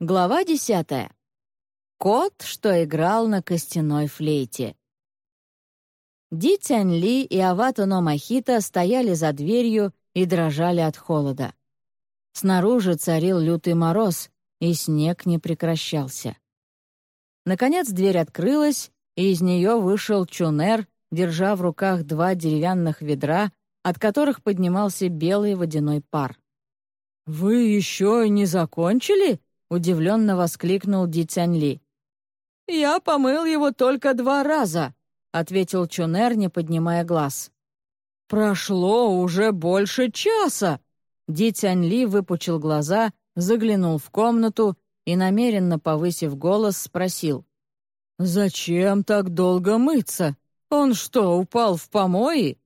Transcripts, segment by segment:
Глава десятая. Кот, что играл на костяной флейте. Ди Цянь Ли и Авато Но Махита стояли за дверью и дрожали от холода. Снаружи царил лютый мороз, и снег не прекращался. Наконец дверь открылась, и из нее вышел Чунер, держа в руках два деревянных ведра, от которых поднимался белый водяной пар. «Вы еще не закончили?» — удивленно воскликнул Ди Цяньли. «Я помыл его только два раза», — ответил Чунер, не поднимая глаз. «Прошло уже больше часа!» Ди Цяньли выпучил глаза, заглянул в комнату и, намеренно повысив голос, спросил. «Зачем так долго мыться? Он что, упал в помои?»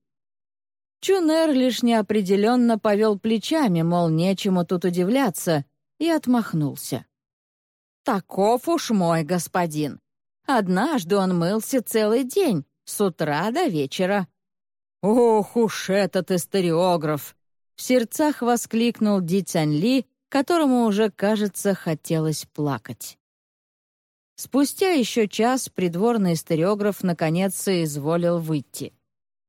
Чунер лишь неопределенно повел плечами, мол, нечему тут удивляться, и отмахнулся. «Таков уж мой господин. Однажды он мылся целый день, с утра до вечера». «Ох уж этот историограф!» — в сердцах воскликнул Ди Цяньли, которому уже, кажется, хотелось плакать. Спустя еще час придворный историограф наконец соизволил выйти.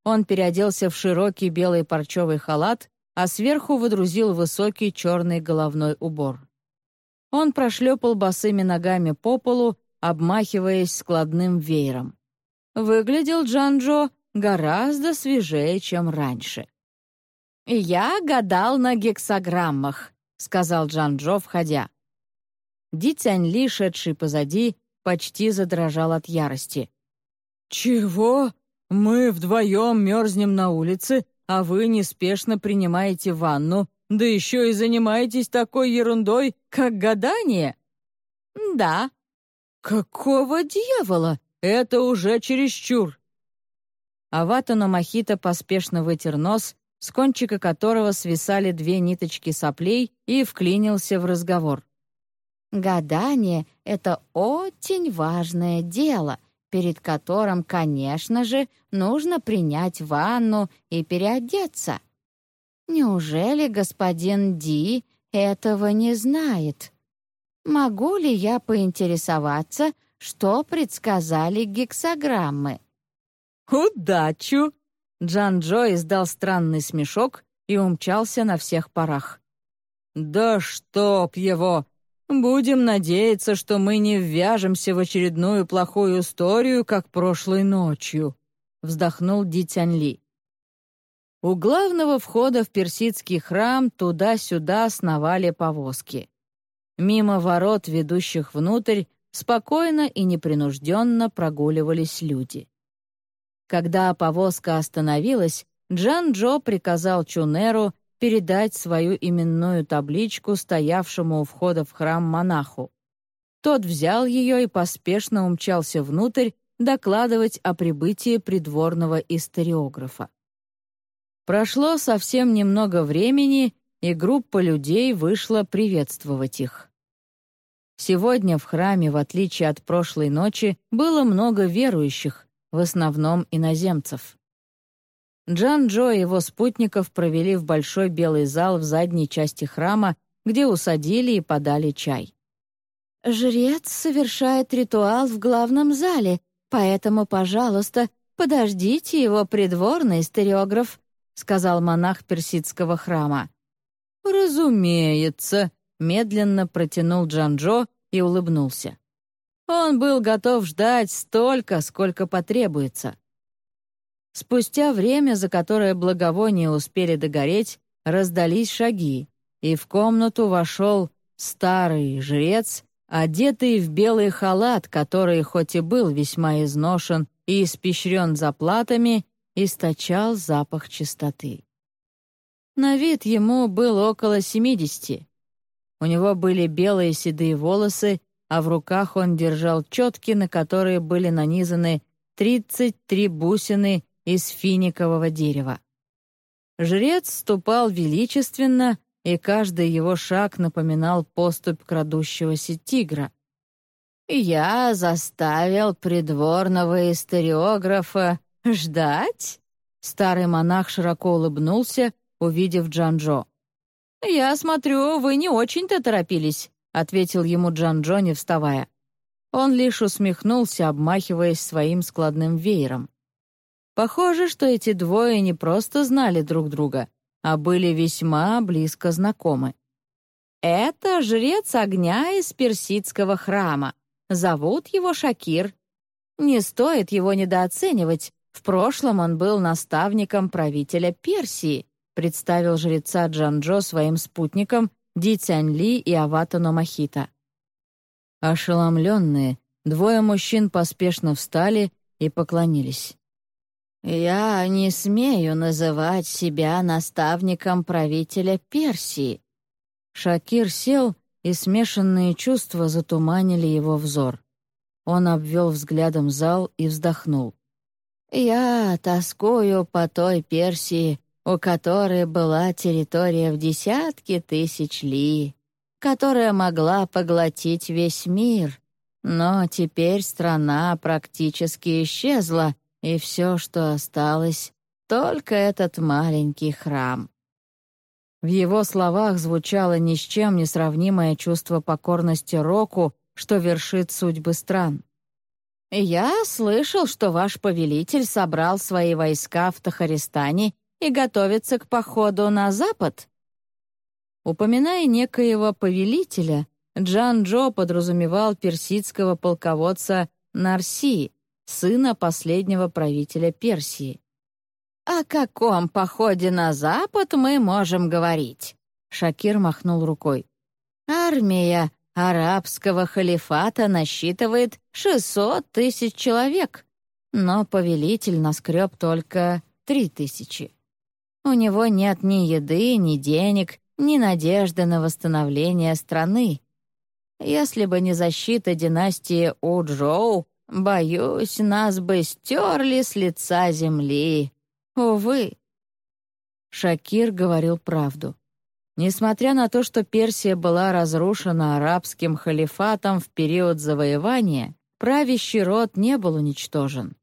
Он переоделся в широкий белый парчевый халат, а сверху выдрузил высокий черный головной убор. Он прошлепал босыми ногами по полу, обмахиваясь складным веером. Выглядел Джанжо гораздо свежее, чем раньше. «Я гадал на гексограммах», — сказал Джанжо, входя. Ди Цяньли, шедший позади, почти задрожал от ярости. «Чего?» «Мы вдвоем мерзнем на улице, а вы неспешно принимаете ванну, да еще и занимаетесь такой ерундой, как гадание?» «Да». «Какого дьявола? Это уже чересчур!» Аватано Махита поспешно вытер нос, с кончика которого свисали две ниточки соплей, и вклинился в разговор. «Гадание — это очень важное дело, перед которым, конечно же, нужно принять ванну и переодеться. Неужели господин Ди этого не знает? Могу ли я поинтересоваться, что предсказали гексограммы? «Удачу!» Джан Джо издал странный смешок и умчался на всех парах. «Да чтоб его! Будем надеяться, что мы не ввяжемся в очередную плохую историю, как прошлой ночью», — вздохнул Ди Ли. У главного входа в персидский храм туда-сюда сновали повозки. Мимо ворот, ведущих внутрь, спокойно и непринужденно прогуливались люди. Когда повозка остановилась, Джан Джо приказал Чунеру передать свою именную табличку стоявшему у входа в храм монаху. Тот взял ее и поспешно умчался внутрь докладывать о прибытии придворного историографа. Прошло совсем немного времени, и группа людей вышла приветствовать их. Сегодня в храме, в отличие от прошлой ночи, было много верующих, в основном иноземцев. Джан-Джо и его спутников провели в большой белый зал в задней части храма, где усадили и подали чай. «Жрец совершает ритуал в главном зале, поэтому, пожалуйста, подождите его придворный стереограф», сказал монах персидского храма. «Разумеется», — медленно протянул Джан-Джо и улыбнулся. Он был готов ждать столько, сколько потребуется. Спустя время, за которое благовония успели догореть, раздались шаги, и в комнату вошел старый жрец, одетый в белый халат, который, хоть и был весьма изношен и испещрен заплатами, источал запах чистоты. На вид ему было около семидесяти. У него были белые седые волосы, а в руках он держал четки, на которые были нанизаны тридцать три бусины из финикового дерева. Жрец ступал величественно, и каждый его шаг напоминал поступь крадущегося тигра. «Я заставил придворного историографа ждать?» Старый монах широко улыбнулся, увидев Джанжо. «Я смотрю, вы не очень-то торопились», ответил ему Джан Джо, вставая. Он лишь усмехнулся, обмахиваясь своим складным веером. Похоже, что эти двое не просто знали друг друга, а были весьма близко знакомы. Это жрец огня из персидского храма. Зовут его Шакир. Не стоит его недооценивать. В прошлом он был наставником правителя Персии, представил жреца Джанджо своим спутникам Ди Цянь-Ли и Аватано Махита. Ошеломленные, двое мужчин поспешно встали и поклонились. «Я не смею называть себя наставником правителя Персии». Шакир сел, и смешанные чувства затуманили его взор. Он обвел взглядом зал и вздохнул. «Я тоскую по той Персии, у которой была территория в десятки тысяч ли, которая могла поглотить весь мир. Но теперь страна практически исчезла, и все, что осталось, только этот маленький храм. В его словах звучало ни с чем не сравнимое чувство покорности Року, что вершит судьбы стран. «Я слышал, что ваш повелитель собрал свои войска в Тахаристане и готовится к походу на запад?» Упоминая некоего повелителя, Джан Джо подразумевал персидского полководца Нарси, сына последнего правителя Персии. «О каком походе на запад мы можем говорить?» Шакир махнул рукой. «Армия арабского халифата насчитывает 600 тысяч человек, но повелитель наскреб только три тысячи. У него нет ни еды, ни денег, ни надежды на восстановление страны. Если бы не защита династии Уджоу, боюсь, нас бы стерли с лица земли. Увы. Шакир говорил правду. Несмотря на то, что Персия была разрушена арабским халифатом в период завоевания, правящий род не был уничтожен.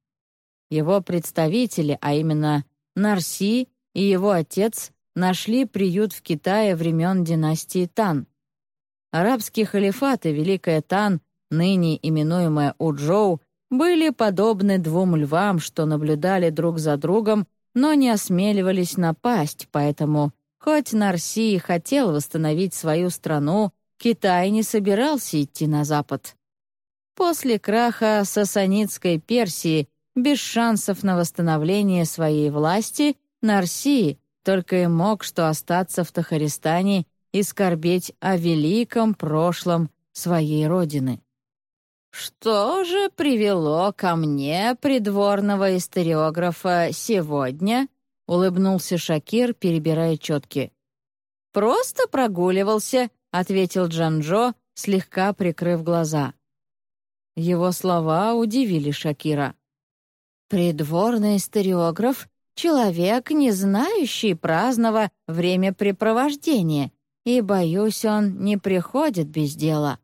Его представители, а именно Нарси и его отец нашли приют в Китае времен династии Тан. Арабские халифаты, Великая Тан, ныне именуемая Уджоу, были подобны двум львам, что наблюдали друг за другом, но не осмеливались напасть, поэтому, хоть Нарси хотел восстановить свою страну, Китай не собирался идти на запад. После краха Сасанидской Персии, без шансов на восстановление своей власти, Нарси только и мог что остаться в Тахаристане и скорбеть о великом прошлом своей родины. «Что же привело ко мне придворного историографа сегодня?» — улыбнулся Шакир, перебирая четки. «Просто прогуливался», — ответил Джанжо, слегка прикрыв глаза. Его слова удивили Шакира. «Придворный историограф Человек, не знающий праздного времяпрепровождения, и, боюсь, он не приходит без дела».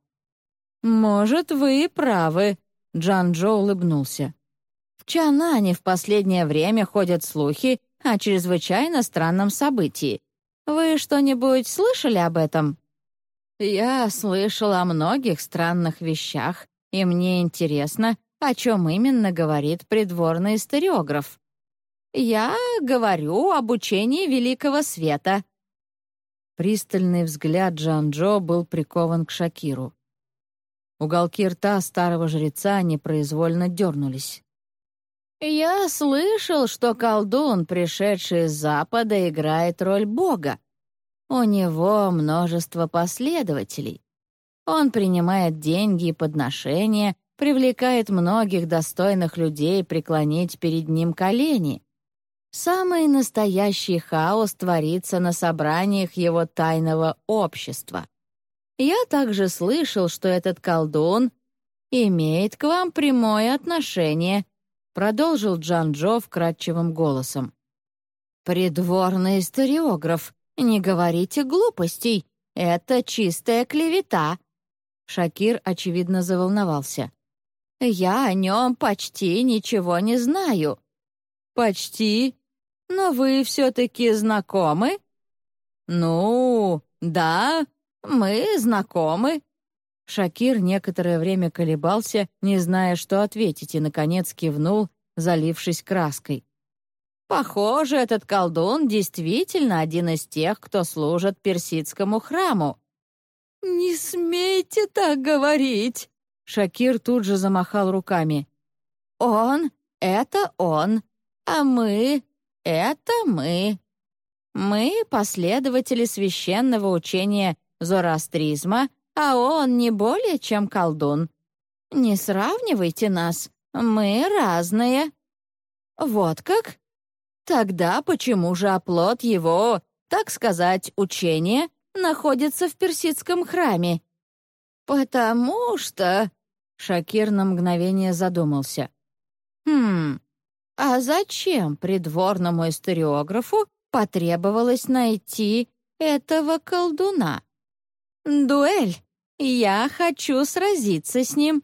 «Может, вы и правы», — Джан-Джо улыбнулся. «В Чанане в последнее время ходят слухи о чрезвычайно странном событии. Вы что-нибудь слышали об этом?» «Я слышал о многих странных вещах, и мне интересно, о чем именно говорит придворный историограф», «Я говорю об учении Великого Света». Пристальный взгляд Джан-Джо был прикован к Шакиру. Уголки рта старого жреца непроизвольно дернулись. «Я слышал, что колдун, пришедший с Запада, играет роль Бога. У него множество последователей. Он принимает деньги и подношения, привлекает многих достойных людей преклонить перед ним колени. Самый настоящий хаос творится на собраниях его тайного общества. Я также слышал, что этот колдун имеет к вам прямое отношение, продолжил Джан-Джо вкрадчивым голосом. «Придворный историограф, не говорите глупостей, это чистая клевета». Шакир, очевидно, заволновался. «Я о нем почти ничего не знаю». «Почти? Но вы все-таки знакомы?» «Ну, да, мы знакомы», Шакир некоторое время колебался, не зная, что ответить, и, наконец, кивнул, залившись краской. «Похоже, этот колдун действительно один из тех, кто служит персидскому храму». «Не смейте так говорить!» Шакир тут же замахал руками. «Он — это он, а мы — это мы. Мы — последователи священного учения зороастризма, а он не более чем колдун. Не сравнивайте нас, мы разные». «Вот как? Тогда почему же оплот его, так сказать, учения находится в персидском храме?» «Потому что...» — Шакир на мгновение задумался. «Хм, а зачем придворному историографу потребовалось найти этого колдуна? Дуэль. Я хочу сразиться с ним.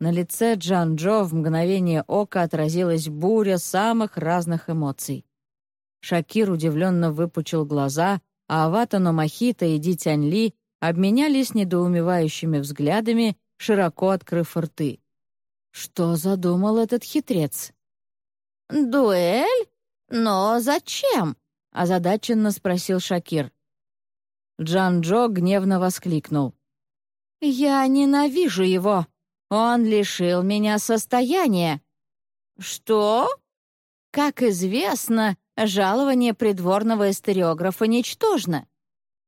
На лице Джан-Джо в мгновение ока отразилась буря самых разных эмоций. Шакир удивленно выпучил глаза, а Аватано Махита и Ди Тяньли обменялись недоумевающими взглядами, широко открыв рты. Что задумал этот хитрец? «Дуэль? Но зачем?» — озадаченно спросил Шакир. Джан-Джо гневно воскликнул. «Я ненавижу его. Он лишил меня состояния». «Что?» «Как известно, жалование придворного историографа ничтожно.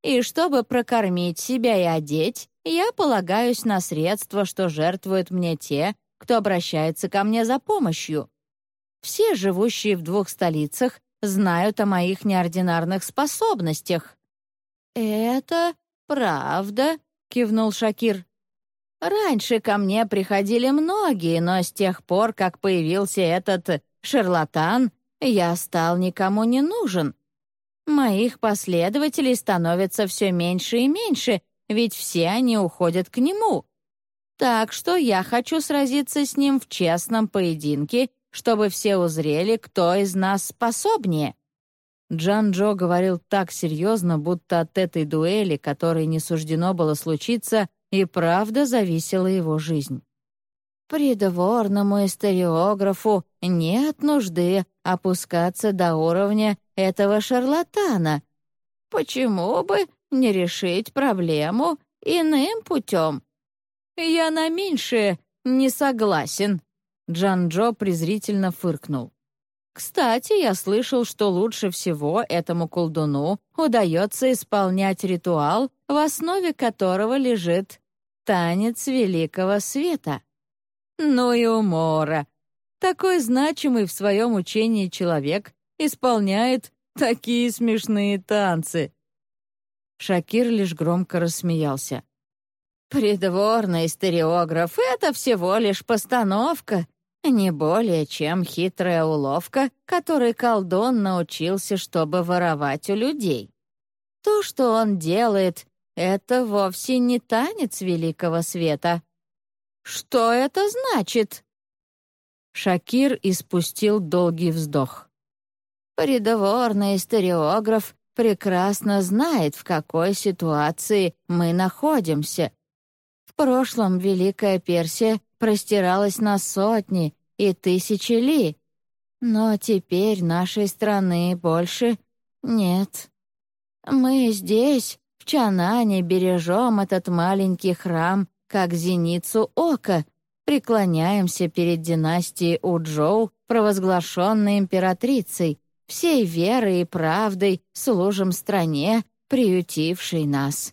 И чтобы прокормить себя и одеть, я полагаюсь на средства, что жертвуют мне те, кто обращается ко мне за помощью. Все живущие в двух столицах знают о моих неординарных способностях». «Это правда», — кивнул Шакир. Раньше ко мне приходили многие, но с тех пор, как появился этот шарлатан, я стал никому не нужен. Моих последователей становится все меньше и меньше, ведь все они уходят к нему. Так что я хочу сразиться с ним в честном поединке, чтобы все узрели, кто из нас способнее». Джан-Джо говорил так серьезно, будто от этой дуэли, которой не суждено было случиться, и правда зависела его жизнь. Придворному историографу нет нужды опускаться до уровня этого шарлатана. Почему бы не решить проблему иным путем? Я на меньшее не согласен. Джан-Джо презрительно фыркнул. Кстати, я слышал, что лучше всего этому колдуну удается исполнять ритуал, в основе которого лежит Танец великого света. Ну и умора. Такой значимый в своем учении человек исполняет такие смешные танцы. Шакир лишь громко рассмеялся. «Придворный стереограф — это всего лишь постановка, не более чем хитрая уловка, которой колдун научился, чтобы воровать у людей. То, что он делает, это вовсе не танец великого света. Что это значит? Шакир испустил долгий вздох. Придворный историограф прекрасно знает, в какой ситуации мы находимся. В прошлом Великая Персия простиралась на сотни и тысячи ли, но теперь нашей страны больше нет. Мы здесь, в Чанане бережем этот маленький храм, как зеницу ока, преклоняемся перед династией Уджоу, провозглашенной императрицей, всей верой и правдой служим стране, приютившей нас.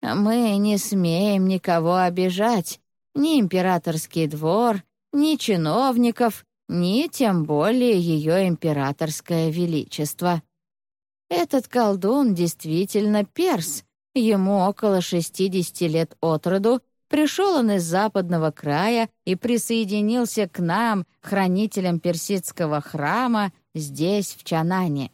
Мы не смеем никого обижать, ни императорский двор, ни чиновников, ни тем более ее императорское величество. Этот колдун действительно перс. Ему около 60 лет от роду, пришел он из западного края и присоединился к нам, хранителям персидского храма, здесь, в Чанане.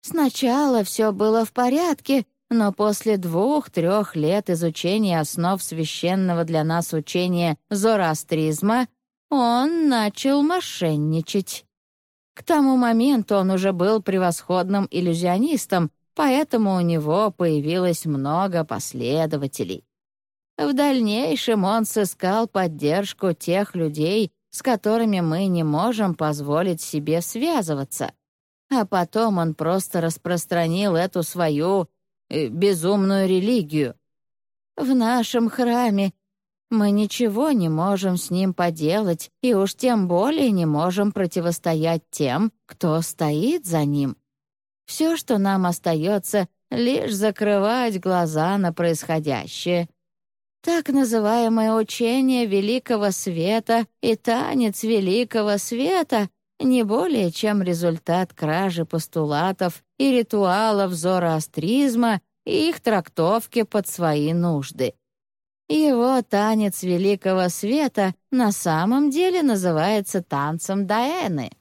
Сначала все было в порядке, но после двух-трех лет изучения основ священного для нас учения зороастризма он начал мошенничать. К тому моменту он уже был превосходным иллюзионистом, поэтому у него появилось много последователей. В дальнейшем он сыскал поддержку тех людей, с которыми мы не можем позволить себе связываться. А потом он просто распространил эту свою безумную религию. В нашем храме мы ничего не можем с ним поделать, и уж тем более не можем противостоять тем, кто стоит за ним. Все, что нам остается, лишь закрывать глаза на происходящее. Так называемое учение Великого Света и танец Великого Света не более чем результат кражи постулатов и ритуалов зороастризма и их трактовки под свои нужды. Его танец Великого Света на самом деле называется танцем Даэны.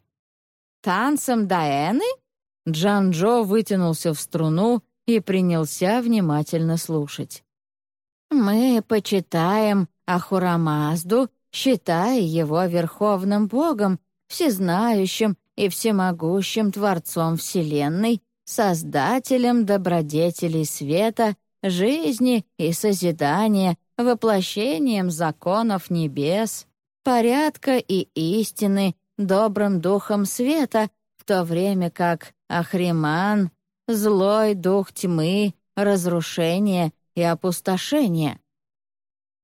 Танцем Даэны? Джан-Джо вытянулся в струну и принялся внимательно слушать. «Мы почитаем Ахурамазду, считая его верховным богом, всезнающим и всемогущим Творцом Вселенной, Создателем добродетелей света, жизни и созидания, воплощением законов небес, порядка и истины, добрым духом света, в то время как Ахриман — злой дух тьмы, разрушения и опустошения.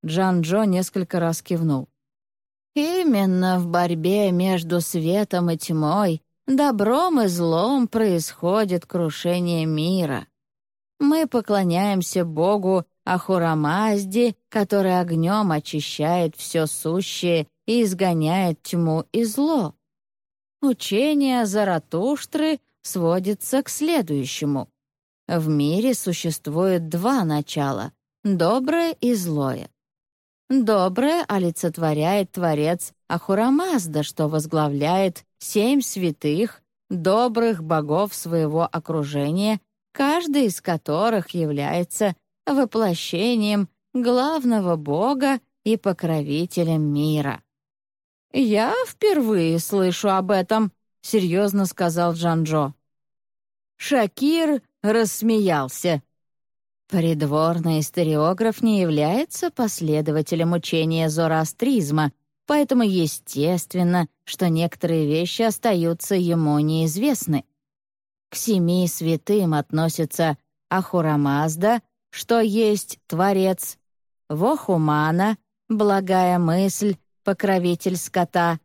Джан-Джо несколько раз кивнул. Именно в борьбе между светом и тьмой, добром и злом происходит крушение мира. Мы поклоняемся Богу Ахурамазде, который огнем очищает все сущее и изгоняет тьму и зло. Учение Заратуштры сводится к следующему. В мире существует два начала — доброе и злое. Доброе олицетворяет Творец Ахурамазда, что возглавляет семь святых, добрых богов своего окружения, каждый из которых является воплощением главного бога и покровителем мира. «Я впервые слышу об этом», — серьезно сказал Джанжо. Шакир рассмеялся. Придворный историограф не является последователем учения зороастризма, поэтому естественно, что некоторые вещи остаются ему неизвестны. К семи святым относятся Ахурамазда, что есть Творец, Вохумана, благая мысль, покровитель скота,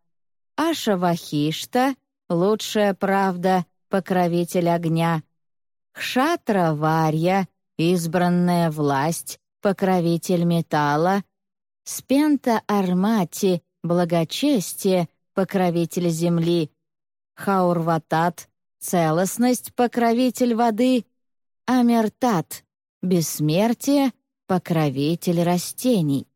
Ашавахишта, лучшая правда, покровитель огня, Хшатра Варья, избранная власть, покровитель металла, Спента Армати, благочестие, покровитель земли, Хаурватат, целостность, покровитель воды, Амертат, бессмертие, покровитель растений.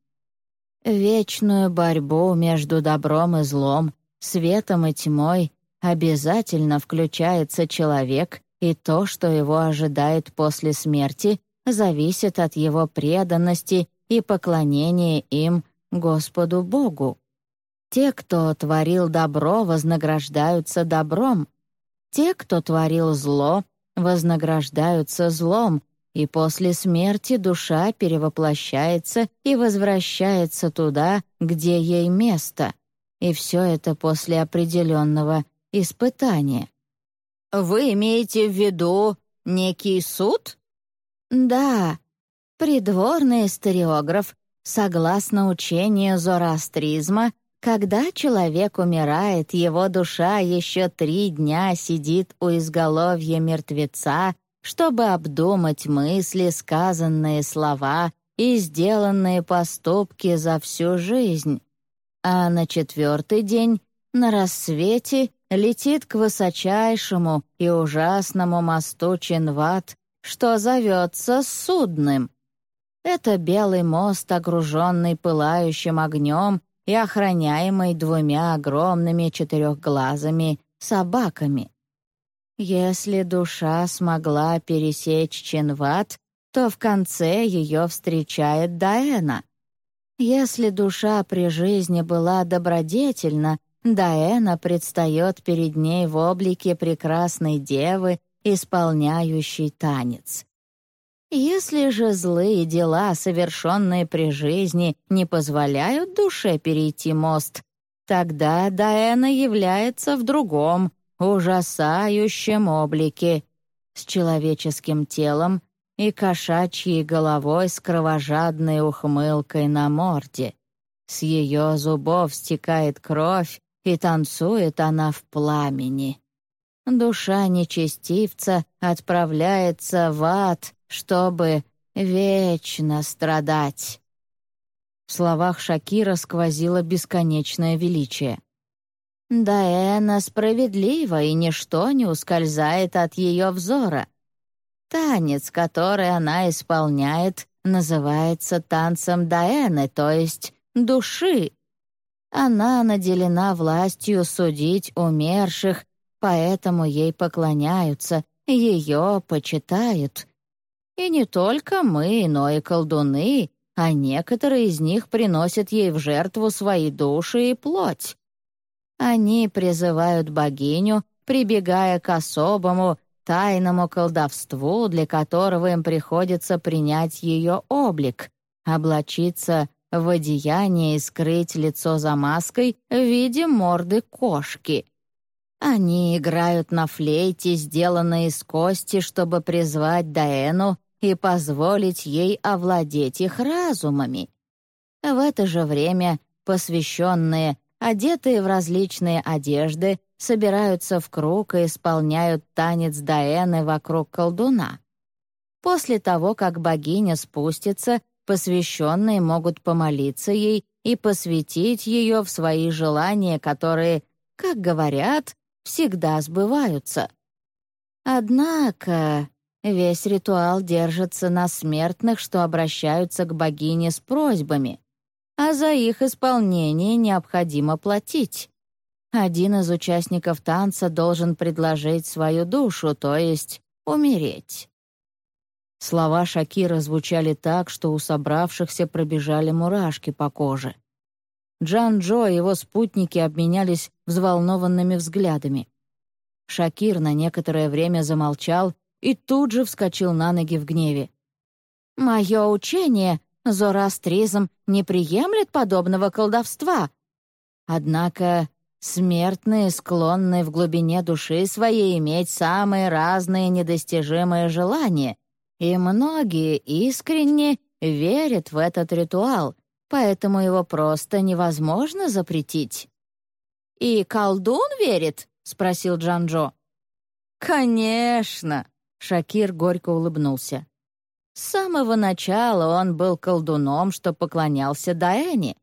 Вечную борьбу между добром и злом, светом и тьмой обязательно включается человек, и то, что его ожидает после смерти, зависит от его преданности и поклонения им Господу Богу. Те, кто творил добро, вознаграждаются добром. Те, кто творил зло, вознаграждаются злом, и после смерти душа перевоплощается и возвращается туда, где ей место. И все это после определенного испытания. «Вы имеете в виду некий суд?» «Да, придворный историограф, согласно учению зороастризма, когда человек умирает, его душа еще три дня сидит у изголовья мертвеца, чтобы обдумать мысли, сказанные слова и сделанные поступки за всю жизнь. А на четвертый день, на рассвете, летит к высочайшему и ужасному мосту Чинват, что зовется судным. Это белый мост, огруженный пылающим огнем и охраняемый двумя огромными четырехглазыми собаками. Если душа смогла пересечь Чинват, то в конце ее встречает Даэна. Если душа при жизни была добродетельна, Даэна предстает перед ней в облике прекрасной девы, исполняющей танец. Если же злые дела, совершенные при жизни, не позволяют душе перейти мост, тогда Даэна является в другом, ужасающем облике, с человеческим телом и кошачьей головой с кровожадной ухмылкой на морде. С ее зубов стекает кровь, и танцует она в пламени. Душа нечестивца отправляется в ад, чтобы вечно страдать. В словах Шакира сквозило бесконечное величие. Даэна справедлива, и ничто не ускользает от ее взора. Танец, который она исполняет, называется танцем Даэны, то есть души. Она наделена властью судить умерших, поэтому ей поклоняются, ее почитают. И не только мы, но и колдуны, а некоторые из них приносят ей в жертву свои души и плоть. Они призывают богиню, прибегая к особому, тайному колдовству, для которого им приходится принять ее облик, облачиться в одеяние и скрыть лицо за маской в виде морды кошки. Они играют на флейте, сделанной из кости, чтобы призвать Даэну и позволить ей овладеть их разумами. В это же время посвященные, одетые в различные одежды, собираются в круг и исполняют танец Даэны вокруг колдуна. После того, как богиня спустится, посвященные могут помолиться ей и посвятить ее в свои желания, которые, как говорят, всегда сбываются. Однако весь ритуал держится на смертных, что обращаются к богине с просьбами, а за их исполнение необходимо платить. Один из участников танца должен предложить свою душу, то есть умереть. Слова Шакира звучали так, что у собравшихся пробежали мурашки по коже. Джан-Джо и его спутники обменялись взволнованными взглядами. Шакир на некоторое время замолчал и тут же вскочил на ноги в гневе. «Мое учение, зороастризм, не приемлет подобного колдовства. Однако смертные склонны в глубине души своей иметь самые разные недостижимые желания, и многие искренне верят в этот ритуал, поэтому его просто невозможно запретить. «И колдун верит?» — спросил Джанжо. «Конечно!» — Шакир горько улыбнулся. С самого начала он был колдуном, что поклонялся Даэне.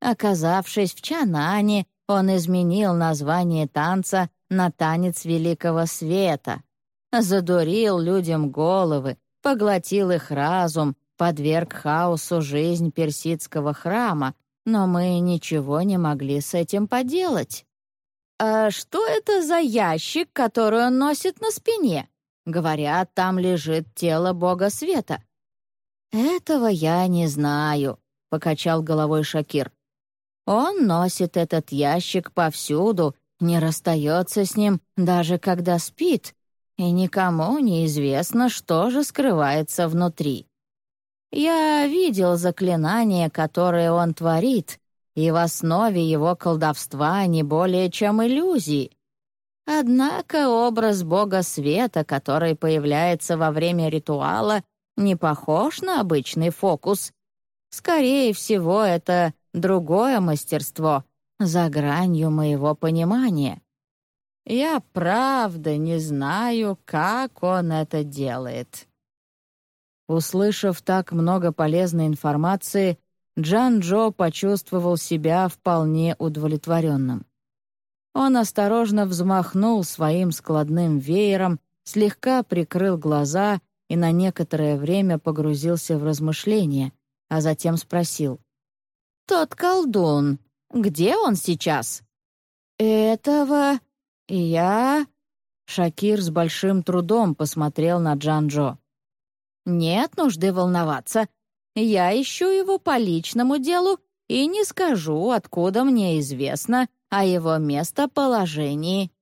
Оказавшись в Чанане, он изменил название танца на «Танец Великого Света», задурил людям головы, поглотил их разум, подверг хаосу жизнь персидского храма, но мы ничего не могли с этим поделать. «А что это за ящик, который он носит на спине?» Говорят, там лежит тело бога света. «Этого я не знаю», — покачал головой Шакир. «Он носит этот ящик повсюду, не расстается с ним, даже когда спит, и никому не известно, что же скрывается внутри. Я видел заклинание, которое он творит, и в основе его колдовства не более чем иллюзии. Однако образ бога света, который появляется во время ритуала, не похож на обычный фокус. Скорее всего, это другое мастерство, за гранью моего понимания. Я правда не знаю, как он это делает». Услышав так много полезной информации, Джан Джо почувствовал себя вполне удовлетворенным. Он осторожно взмахнул своим складным веером, слегка прикрыл глаза и на некоторое время погрузился в размышления, а затем спросил. «Тот колдун, где он сейчас?» «Этого я...» Шакир с большим трудом посмотрел на Джанжо. «Нет нужды волноваться. Я ищу его по личному делу и не скажу, откуда мне известно о его местоположении.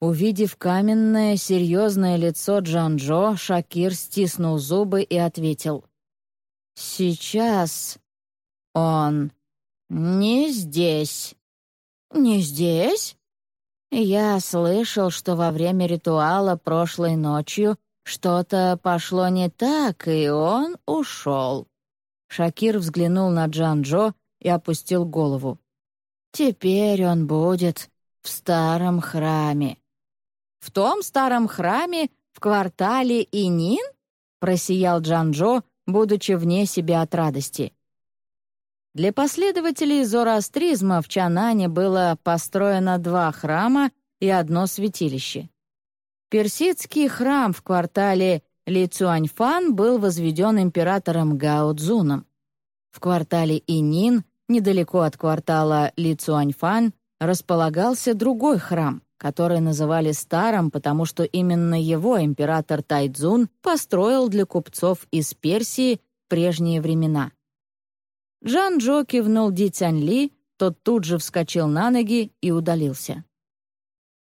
Увидев каменное, серьезное лицо Джанжо, Шакир стиснул зубы и ответил. «Сейчас он не здесь». «Не здесь?» «Я слышал, что во время ритуала прошлой ночью что-то пошло не так, и он ушел». Шакир взглянул на Джанжо и опустил голову. «Теперь он будет в старом храме». «В том старом храме в квартале Инин?» — просиял Джанжо, будучи вне себя от радости. Для последователей зороастризма в Чанане было построено два храма и одно святилище. Персидский храм в квартале Лицуаньфан был возведен императором Гао Цзуном. В квартале Инин, недалеко от квартала Лицуаньфан, располагался другой храм, который называли Старым, потому что именно его император Тайцзун построил для купцов из Персии в прежние времена. Джан Джо кивнул Ди Цянь Ли, тот тут же вскочил на ноги и удалился.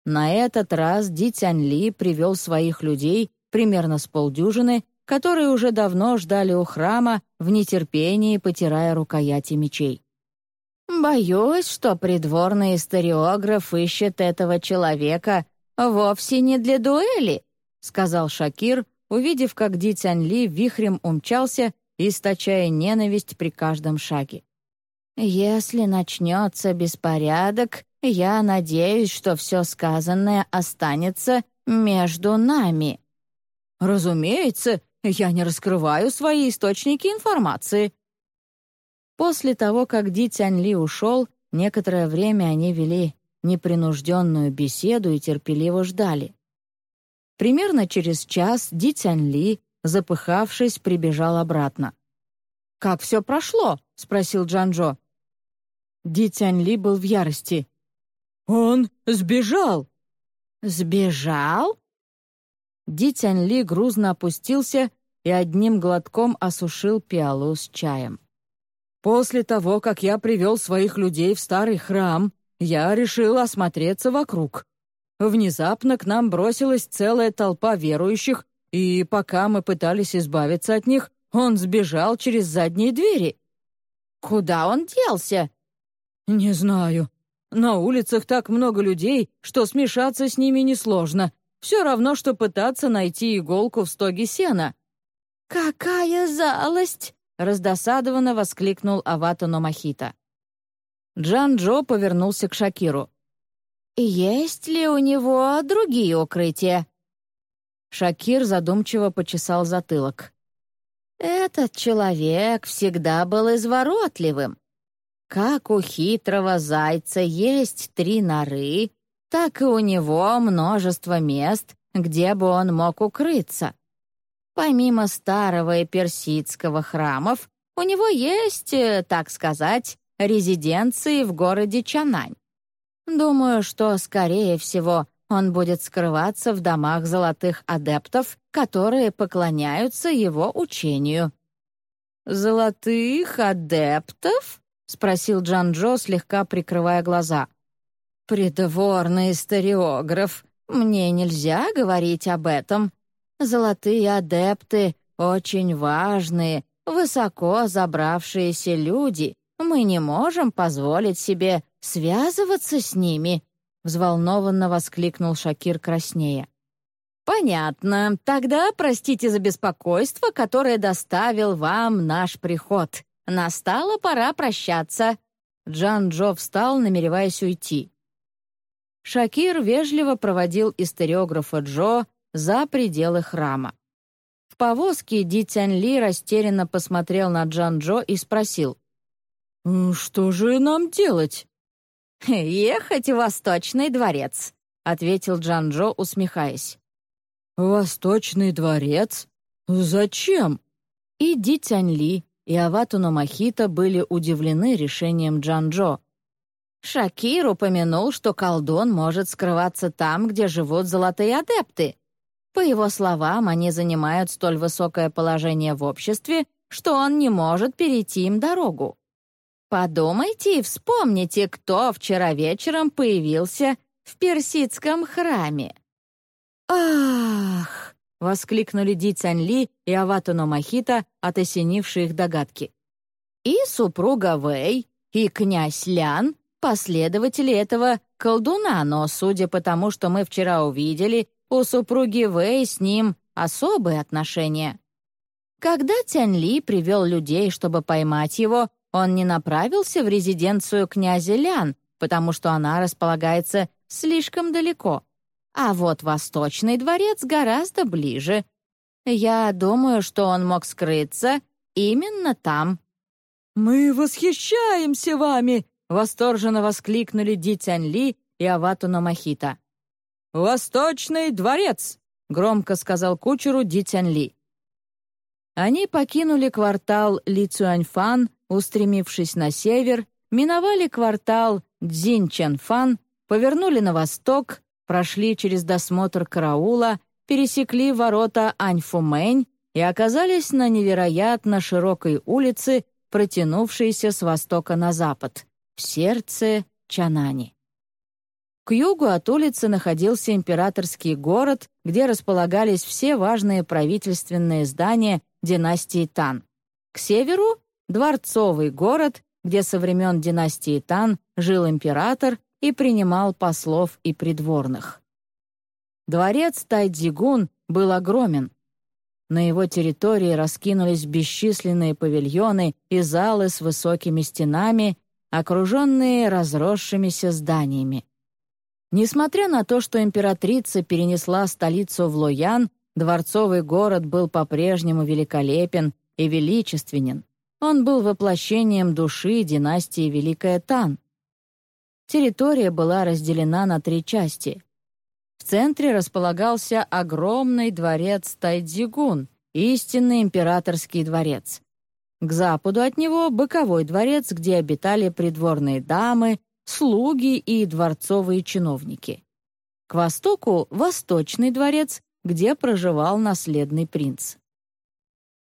На этот раз Ди Цянь Ли привел своих людей, примерно с полдюжины, которые уже давно ждали у храма, в нетерпении потирая рукояти мечей. «Боюсь, что придворный историограф ищет этого человека вовсе не для дуэли», сказал Шакир, увидев, как Ди Цянь Ли вихрем умчался, источая ненависть при каждом шаге. «Если начнется беспорядок, я надеюсь, что все сказанное останется между нами». «Разумеется, я не раскрываю свои источники информации». После того, как Ди Тянь Ли ушел, некоторое время они вели непринужденную беседу и терпеливо ждали. Примерно через час Ди Тянь Ли, запыхавшись, прибежал обратно. «Как все прошло?» — спросил Джанжо. Ди Тянь Ли был в ярости. «Он сбежал!» «Сбежал?» Ди Тянь Ли грузно опустился и одним глотком осушил пиалу с чаем. «После того, как я привел своих людей в старый храм, я решил осмотреться вокруг. Внезапно к нам бросилась целая толпа верующих, и пока мы пытались избавиться от них, он сбежал через задние двери». «Куда он делся?» «Не знаю. На улицах так много людей, что смешаться с ними несложно. Все равно, что пытаться найти иголку в стоге сена». «Какая залость!» — раздосадованно воскликнул Авата Номахита. Джан-Джо повернулся к Шакиру. «Есть ли у него другие укрытия?» Шакир задумчиво почесал затылок. «Этот человек всегда был изворотливым. Как у хитрого зайца есть три норы, так и у него множество мест, где бы он мог укрыться. Помимо старого и персидского храмов, у него есть, э, так сказать, резиденции в городе Чанань. Думаю, что, скорее всего, он будет скрываться в домах золотых адептов, которые поклоняются его учению. «Золотых адептов?» — спросил Джан-Джо, слегка прикрывая глаза. «Придворный историограф, мне нельзя говорить об этом. Золотые адепты — очень важные, высоко забравшиеся люди. Мы не можем позволить себе связываться с ними», — взволнованно воскликнул Шакир краснея. «Понятно. Тогда простите за беспокойство, которое доставил вам наш приход. Настала пора прощаться». Джан Джо встал, намереваясь уйти. Шакир вежливо проводил историографа Джо за пределы храма. В повозке Ди Тянь Ли растерянно посмотрел на Джан Джо и спросил. «Что же нам делать?» «Ехать в Восточный дворец», — ответил Джан Джо, усмехаясь. «Восточный дворец? Зачем?» И Ди Тянь Ли, и Аватуно Махита были удивлены решением Джан Джо. Шакир упомянул, что колдун может скрываться там, где живут золотые адепты. По его словам, они занимают столь высокое положение в обществе, что он не может перейти им дорогу. Подумайте и вспомните, кто вчера вечером появился в персидском храме». «Ах!» — воскликнули Ди Цяньли и Аватуно Махита от их догадки. «И супруга Вэй, и князь Лян — последователи этого колдуна, но, судя по тому, что мы вчера увидели, у супруги Вэй с ним особые отношения. Когда Тянь Ли привел людей, чтобы поймать его, он не направился в резиденцию князя Лян, потому что она располагается слишком далеко. А вот Восточный дворец гораздо ближе. Я думаю, что он мог скрыться именно там. «Мы восхищаемся вами!» — восторженно воскликнули Ди Тянь Ли и Аватуна Махита. «Восточный дворец!» — громко сказал кучеру Ди Тянь Ли. Они покинули квартал Ли Цюаньфан, устремившись на север, миновали квартал Цзиньчанфан, повернули на восток, прошли через досмотр караула, пересекли ворота Аньфумэнь и оказались на невероятно широкой улице, протянувшейся с востока на запад, в сердце Чанани. К югу от улицы находился императорский город, где располагались все важные правительственные здания династии Тан. К северу — дворцовый город, где со времен династии Тан жил император и принимал послов и придворных. Дворец Тайдзигун был огромен. На его территории раскинулись бесчисленные павильоны и залы с высокими стенами, окруженные разросшимися зданиями. Несмотря на то, что императрица перенесла столицу в Лоян, дворцовый город был по-прежнему великолепен и величественен. Он был воплощением души династии Великая Тан. Территория была разделена на три части. В центре располагался огромный дворец Тайдзигун, истинный императорский дворец. К западу от него — боковой дворец, где обитали придворные дамы, слуги и дворцовые чиновники. К востоку — Восточный дворец, где проживал наследный принц.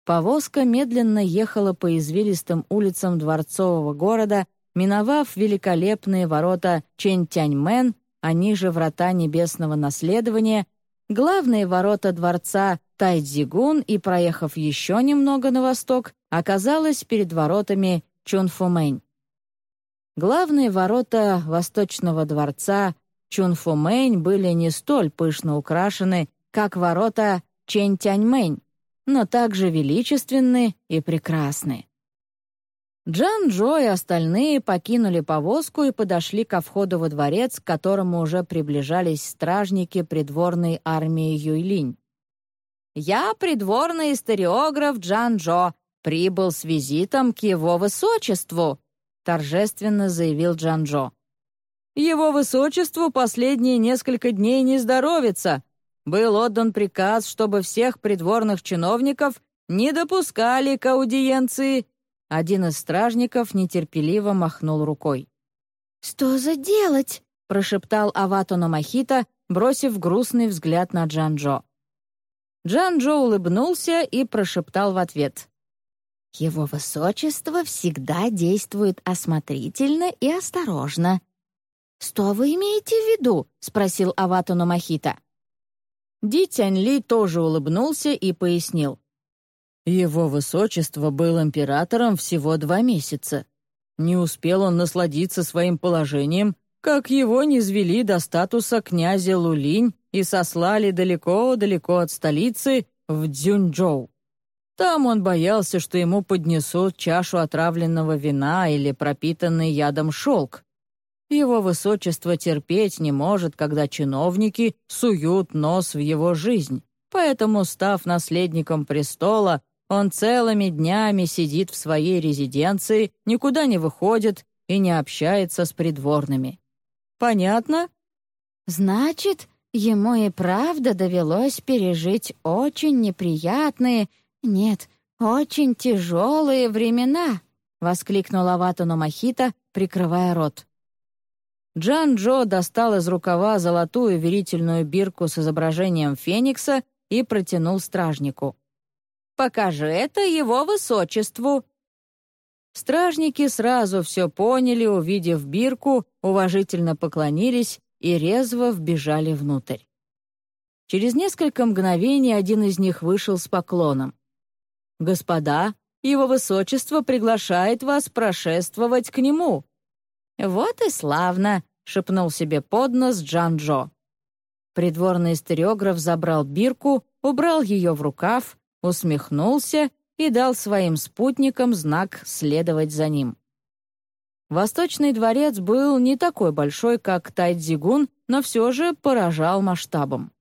Повозка медленно ехала по извилистым улицам дворцового города, миновав великолепные ворота Чэнь-Тяньмэн, а ниже врата небесного наследования, главные ворота дворца Тайцзигун и, проехав еще немного на восток, оказалась перед воротами Чунфумэнь. Главные ворота Восточного дворца Чунфумэнь были не столь пышно украшены, как ворота Чэнь-Тяньмэнь, но также величественны и прекрасны. Джан Джо и остальные покинули повозку и подошли ко входу во дворец, к которому уже приближались стражники придворной армии Юйлинь. «Я придворный историограф Джан Джо, прибыл с визитом к его высочеству», торжественно заявил Джанжо. «Его высочеству последние несколько дней не здоровится. Был отдан приказ, чтобы всех придворных чиновников не допускали к аудиенции». Один из стражников нетерпеливо махнул рукой. «Что за делать?» — прошептал Аватоно Махита, бросив грустный взгляд на Джанжо. Джанжо улыбнулся и прошептал в ответ. Его высочество всегда действует осмотрительно и осторожно. «Что вы имеете в виду?» — спросил Аватуно Махита. Ди Тянь Ли тоже улыбнулся и пояснил. Его высочество был императором всего два месяца. Не успел он насладиться своим положением, как его низвели до статуса князя Лулинь и сослали далеко-далеко от столицы в Дзюньчжоу. Там он боялся, что ему поднесут чашу отравленного вина или пропитанный ядом шелк. Его высочество терпеть не может, когда чиновники суют нос в его жизнь. Поэтому, став наследником престола, он целыми днями сидит в своей резиденции, никуда не выходит и не общается с придворными. Понятно? Значит, ему и правда довелось пережить очень неприятные «Нет, очень тяжелые времена!» — воскликнула Ватуно Махита, прикрывая рот. Джан Джо достал из рукава золотую верительную бирку с изображением феникса и протянул стражнику. «Покажи это его высочеству!» Стражники сразу все поняли, увидев бирку, уважительно поклонились и резво вбежали внутрь. Через несколько мгновений один из них вышел с поклоном. «Господа, его высочество приглашает вас прошествовать к нему». «Вот и славно», — шепнул себе под нос Джан-Джо. Придворный стереограф забрал бирку, убрал ее в рукав, усмехнулся и дал своим спутникам знак следовать за ним. Восточный дворец был не такой большой, как Тайдзигун, но все же поражал масштабом.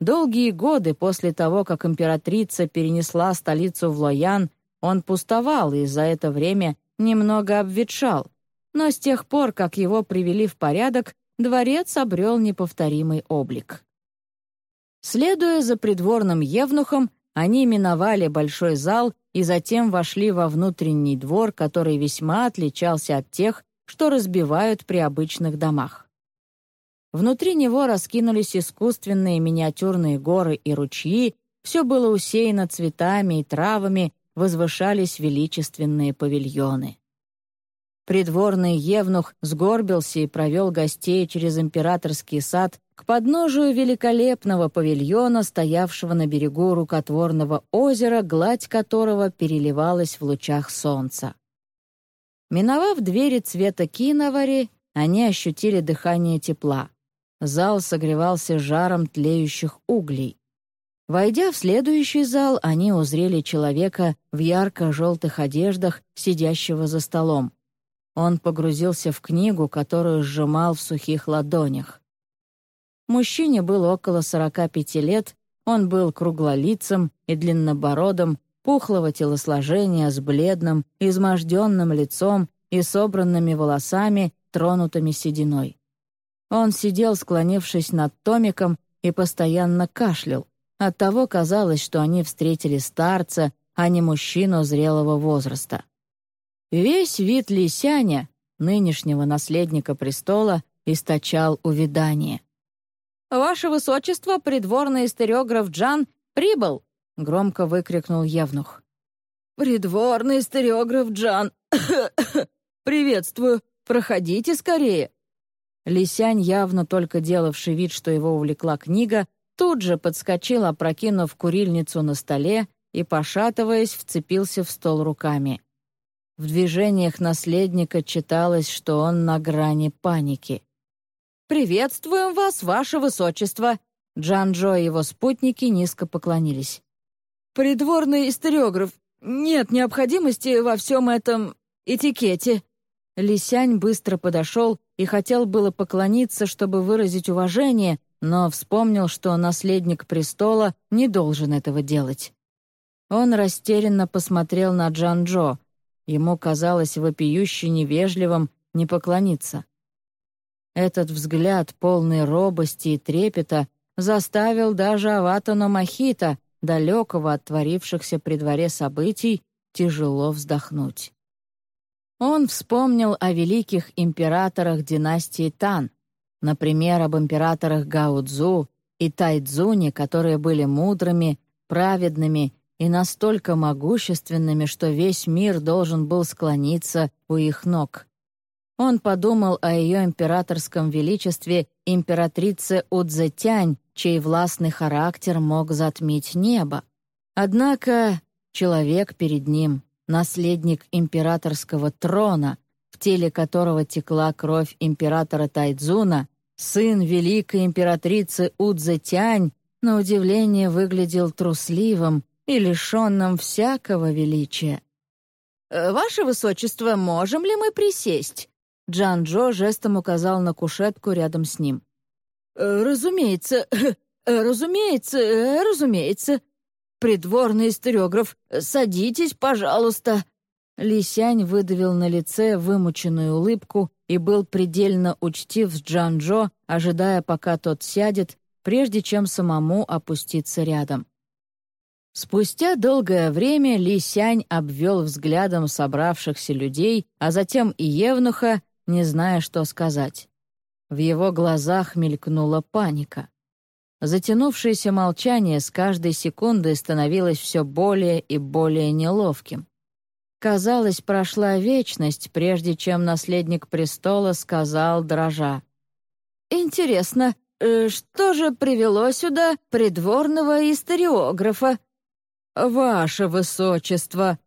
Долгие годы после того, как императрица перенесла столицу в Лоян, он пустовал и за это время немного обветшал. Но с тех пор, как его привели в порядок, дворец обрел неповторимый облик. Следуя за придворным евнухом, они миновали большой зал и затем вошли во внутренний двор, который весьма отличался от тех, что разбивают при обычных домах. Внутри него раскинулись искусственные миниатюрные горы и ручьи, все было усеяно цветами и травами, возвышались величественные павильоны. Придворный евнух сгорбился и провел гостей через императорский сад к подножию великолепного павильона, стоявшего на берегу рукотворного озера, гладь которого переливалась в лучах солнца. Миновав двери цвета киновари, они ощутили дыхание тепла. Зал согревался жаром тлеющих углей. Войдя в следующий зал, они узрели человека в ярко-желтых одеждах, сидящего за столом. Он погрузился в книгу, которую сжимал в сухих ладонях. Мужчине было около 45 лет, он был круглолицым и длиннобородым, пухлого телосложения с бледным, изможденным лицом и собранными волосами, тронутыми сединой. Он сидел, склонившись над томиком, и постоянно кашлял. Оттого казалось, что они встретили старца, а не мужчину зрелого возраста. Весь вид Лисяня, нынешнего наследника престола, источал увядание. «Ваше высочество, придворный стереограф Джан, прибыл!» — громко выкрикнул Евнух. «Придворный стереограф Джан! Приветствую! Проходите скорее!» Лисянь, явно только делавший вид, что его увлекла книга, тут же подскочил, опрокинув курильницу на столе и, пошатываясь, вцепился в стол руками. В движениях наследника читалось, что он на грани паники. «Приветствуем вас, ваше высочество!» Джан-Джо и его спутники низко поклонились. «Придворный историограф, нет необходимости во всем этом этикете». Лисянь быстро подошел и хотел было поклониться, чтобы выразить уважение, но вспомнил, что наследник престола не должен этого делать. Он растерянно посмотрел на Джан-Джо. Ему казалось вопиюще невежливым не поклониться. Этот взгляд, полный робости и трепета, заставил даже Аватану Махита, далекого от творившихся при дворе событий, тяжело вздохнуть. Он вспомнил о великих императорах династии Тан, например, об императорах Гаудзу и Тайдзуне, которые были мудрыми, праведными и настолько могущественными, что весь мир должен был склониться у их ног. Он подумал о ее императорском величестве императрице Удзетянь, чей властный характер мог затмить небо. Однако человек перед ним, наследник императорского трона, в теле которого текла кровь императора Тайдзуна, сын великой императрицы Удзетянь, на удивление выглядел трусливым и лишенным всякого величия. «Э, «Ваше высочество, можем ли мы присесть?» Джан-Джо жестом указал на кушетку рядом с ним. «Э, «Разумеется, э, разумеется, разумеется. Придворный историограф, садитесь, пожалуйста». Лисянь выдавил на лице вымученную улыбку и был предельно учтив с Джан-Джо, ожидая, пока тот сядет, прежде чем самому опуститься рядом. Спустя долгое время Ли Сянь обвел взглядом собравшихся людей, а затем и Евнуха, не зная, что сказать. В его глазах мелькнула паника. Затянувшееся молчание с каждой секундой становилось все более и более неловким. Казалось, прошла вечность, прежде чем наследник престола сказал, дрожа. Интересно, э, что же привело сюда придворного историографа?» «Ваше высочество!»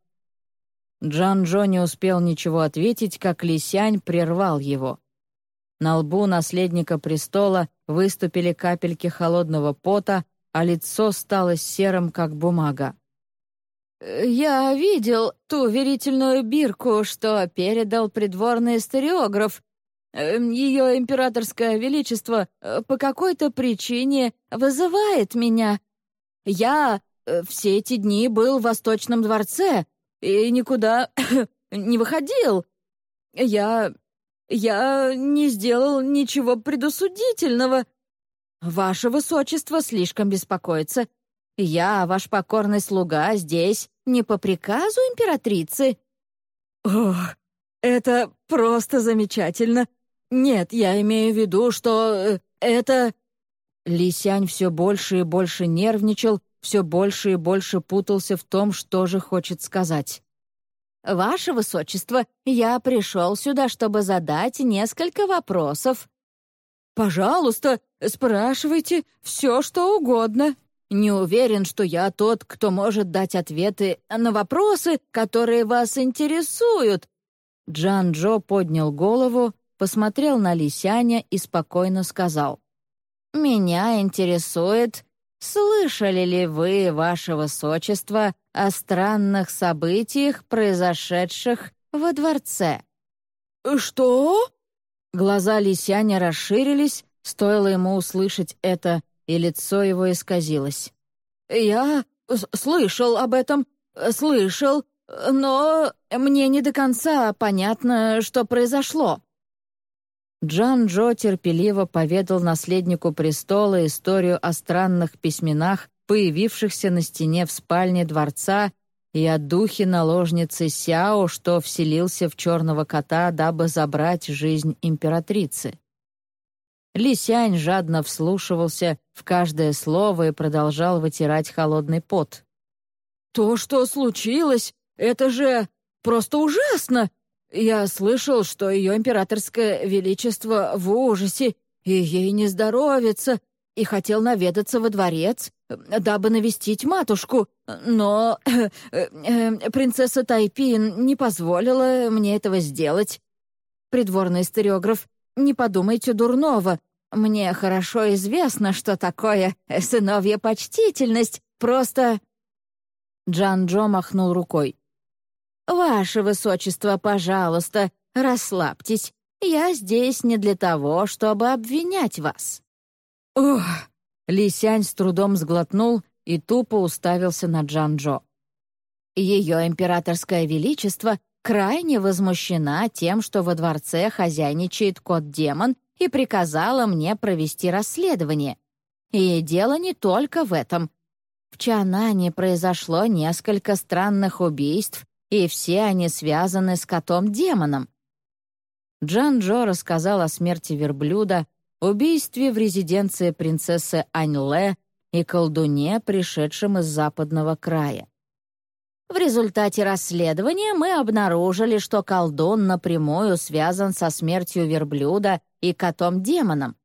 Джан-Джо не успел ничего ответить, как Лисянь прервал его. На лбу наследника престола выступили капельки холодного пота, а лицо стало серым, как бумага. «Я видел ту верительную бирку, что передал придворный историограф. Эм, Ее императорское величество э, по какой-то причине вызывает меня. Я э, все эти дни был в Восточном дворце и никуда не выходил. Я... я не сделал ничего предусудительного. Ваше высочество слишком беспокоится. Я, ваш покорный слуга, здесь не по приказу императрицы». «Ох, это просто замечательно. Нет, я имею в виду, что э, это...» Лисянь все больше и больше нервничал, все больше и больше путался в том, что же хочет сказать. «Ваше высочество, я пришел сюда, чтобы задать несколько вопросов». «Пожалуйста, спрашивайте все, что угодно», не уверен, что я тот, кто может дать ответы на вопросы, которые вас интересуют». Джан Джо поднял голову, посмотрел на Лисяня и спокойно сказал. «Меня интересует, слышали ли вы, ваше высочество, о странных событиях, произошедших во дворце?» «Что?» Глаза Лисяня расширились, стоило ему услышать это, и лицо его исказилось. «Я слышал об этом, слышал, но мне не до конца понятно, что произошло». Джан Джо терпеливо поведал наследнику престола историю о странных письменах, появившихся на стене в спальне дворца, и о духе наложницы Сяо, что вселился в черного кота, дабы забрать жизнь императрицы. Лисянь жадно вслушивался в каждое слово и продолжал вытирать холодный пот. «То, что случилось, это же просто ужасно! Я слышал, что ее императорское величество в ужасе, и ей не здоровится, и хотел наведаться во дворец, дабы навестить матушку, но э, э, принцесса Тайпин не позволила мне этого сделать. Придворный историограф не подумайте дурного. Мне хорошо известно, что такое сыновья почтительность. Просто...» Джан-Джо махнул рукой. «Ваше высочество, пожалуйста, расслабьтесь. Я здесь не для того, чтобы обвинять вас». «Ох!» Лисянь с трудом сглотнул и тупо уставился на Джан-Джо. «Ее императорское величество крайне возмущена тем, что во дворце хозяйничает кот-демон и приказала мне провести расследование. И дело не только в этом. В Чанане произошло несколько странных убийств, и все они связаны с котом-демоном. Джан-Джо рассказал о смерти верблюда, убийстве в резиденции принцессы Аньле и колдуне, пришедшем из западного края. В результате расследования мы обнаружили, что колдун напрямую связан со смертью верблюда и котом-демоном.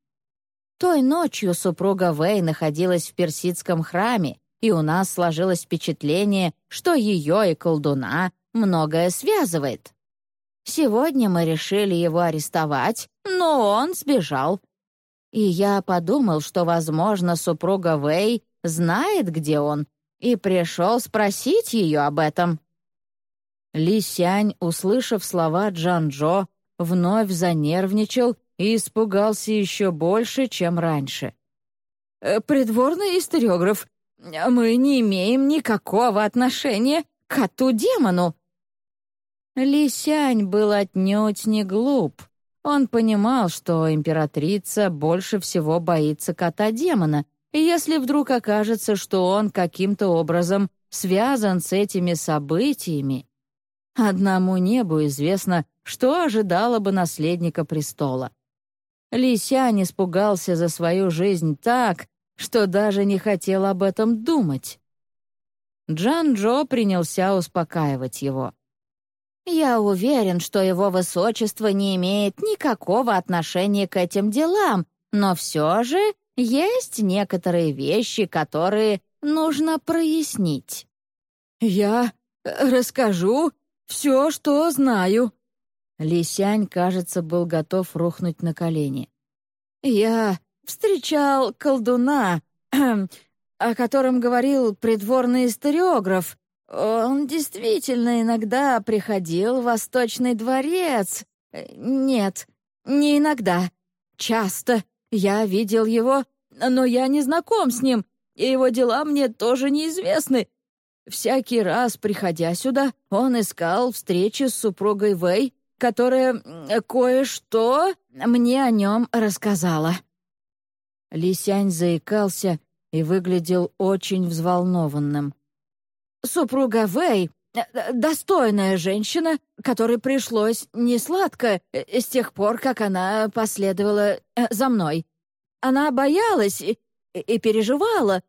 Той ночью супруга Вэй находилась в персидском храме, и у нас сложилось впечатление, что ее и колдуна многое связывает. Сегодня мы решили его арестовать, но он сбежал. И я подумал, что, возможно, супруга Вэй знает, где он, и пришел спросить ее об этом». Ли Сянь, услышав слова Джан-Джо, вновь занервничал и испугался еще больше, чем раньше. «Э, «Придворный историограф, мы не имеем никакого отношения к коту-демону». Ли Сянь был отнюдь не глуп. Он понимал, что императрица больше всего боится кота-демона если вдруг окажется, что он каким-то образом связан с этими событиями, одному небу известно, что ожидало бы наследника престола. Лисянь испугался за свою жизнь так, что даже не хотел об этом думать. Джан-Джо принялся успокаивать его. «Я уверен, что его высочество не имеет никакого отношения к этим делам, но все же есть некоторые вещи, которые нужно прояснить». «Я расскажу все, что знаю». Лисянь, кажется, был готов рухнуть на колени. «Я встречал колдуна, о котором говорил придворный историограф. Он действительно иногда приходил в Восточный дворец. Нет, не иногда. Часто. Я видел его, но я не знаком с ним, и его дела мне тоже неизвестны. Всякий раз, приходя сюда, он искал встречи с супругой Вэй, которая кое-что мне о нем рассказала». Лисянь заикался и выглядел очень взволнованным. «Супруга Вэй — достойная женщина, которой пришлось несладко с тех пор, как она последовала за мной. Она боялась и, и переживала,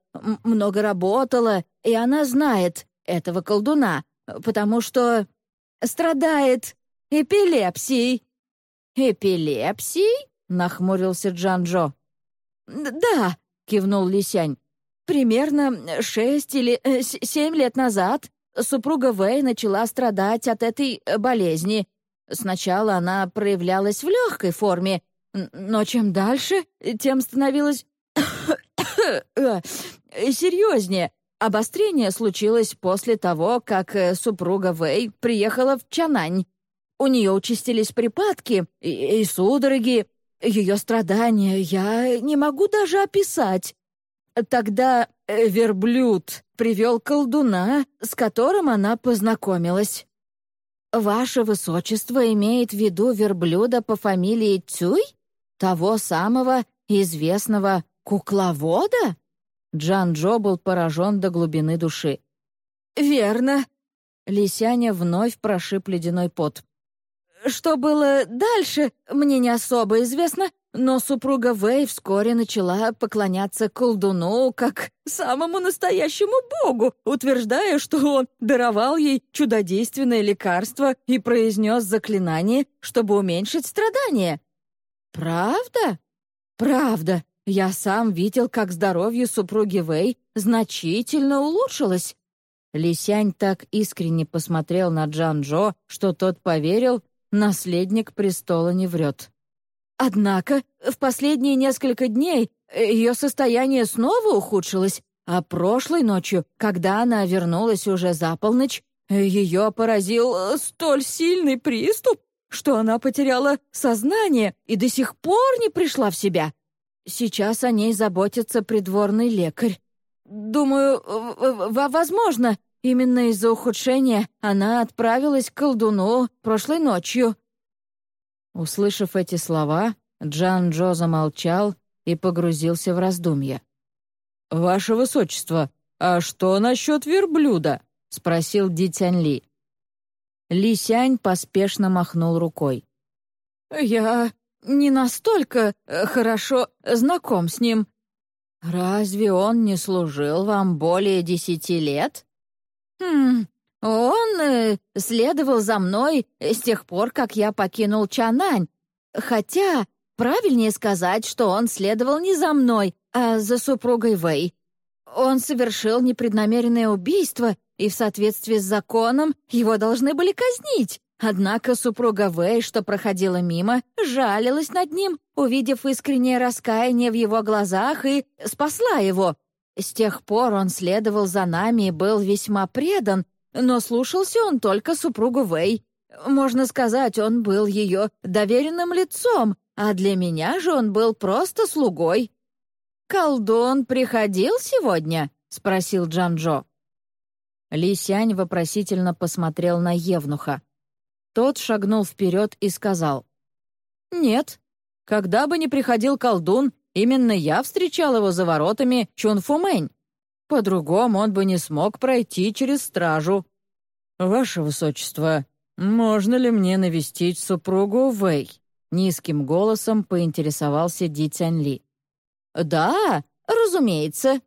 много работала, и она знает этого колдуна, потому что страдает эпилепсией». «Эпилепсией?» — нахмурился Джанжо. «Да», — кивнул Лисянь. «Примерно шесть или э, семь лет назад супруга Вэй начала страдать от этой э, болезни. Сначала она проявлялась в легкой форме, но чем дальше, тем становилось э, серьезнее. Обострение случилось после того, как супруга Вэй приехала в Чанань. У нее участились припадки и, и судороги, ее страдания я не могу даже описать. Тогда э, верблюд привел колдуна, с которым она познакомилась. «Ваше высочество имеет в виду верблюда по фамилии Цюй? Того самого известного кукловода?» Джан Джо был поражен до глубины души. «Верно». Лисяня вновь прошиб ледяной пот. Что было дальше, мне не особо известно, но супруга Вэй вскоре начала поклоняться колдуну как самому настоящему богу, утверждая, что он даровал ей чудодейственное лекарство и произнес заклинание, чтобы уменьшить страдания. «Правда?» «Правда. Я сам видел, как здоровье супруги Вэй значительно улучшилось». Лисянь так искренне посмотрел на Джан-Джо, что тот поверил Наследник престола не врет. Однако в последние несколько дней ее состояние снова ухудшилось, а прошлой ночью, когда она вернулась уже за полночь, ее поразил столь сильный приступ, что она потеряла сознание и до сих пор не пришла в себя. Сейчас о ней заботится придворный лекарь. Думаю, возможно, Именно из-за ухудшения она отправилась к колдуну прошлой ночью». Услышав эти слова, Джан Джо замолчал и погрузился в раздумья. «Ваше высочество, а что насчет верблюда?» — спросил Ди Тянь Ли. Ли Сянь поспешно махнул рукой. «Я не настолько э, хорошо знаком с ним. Разве он не служил вам более десяти лет?» «Хм, он э, следовал за мной с тех пор, как я покинул Чанань. Хотя, правильнее сказать, что он следовал не за мной, а за супругой Вэй. Он совершил непреднамеренное убийство, и в соответствии с законом его должны были казнить. Однако супруга Вэй, что проходила мимо, жалилась над ним, увидев искреннее раскаяние в его глазах, и спасла его. С тех пор он следовал за нами и был весьма предан, но слушался он только супругу Вэй. Можно сказать, он был ее доверенным лицом, а для меня же он был просто слугой. «Колдун приходил сегодня?» — спросил Джанжо. Ли Сянь вопросительно посмотрел на Евнуха. Тот шагнул вперед и сказал. «Нет, когда бы ни приходил колдун, Именно я встречал его за воротами Чунфумэнь. По-другому он бы не смог пройти через стражу. «Ваше высочество, можно ли мне навестить супругу Вэй?» Низким голосом поинтересовался Ди Цянь «Да, разумеется».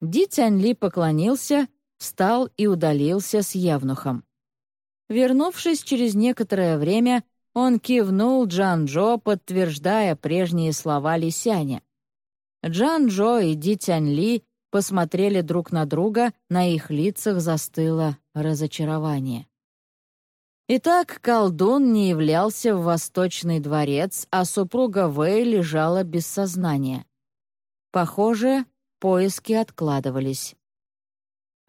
Ди Цянь поклонился, встал и удалился с явнухом. Вернувшись через некоторое время, он кивнул Джан-Джо, подтверждая прежние слова Лисяня. Джан-Джо и Ди Тянь-Ли посмотрели друг на друга, на их лицах застыло разочарование. Итак, колдун не являлся в Восточный дворец, а супруга Вэй лежала без сознания. Похоже, поиски откладывались.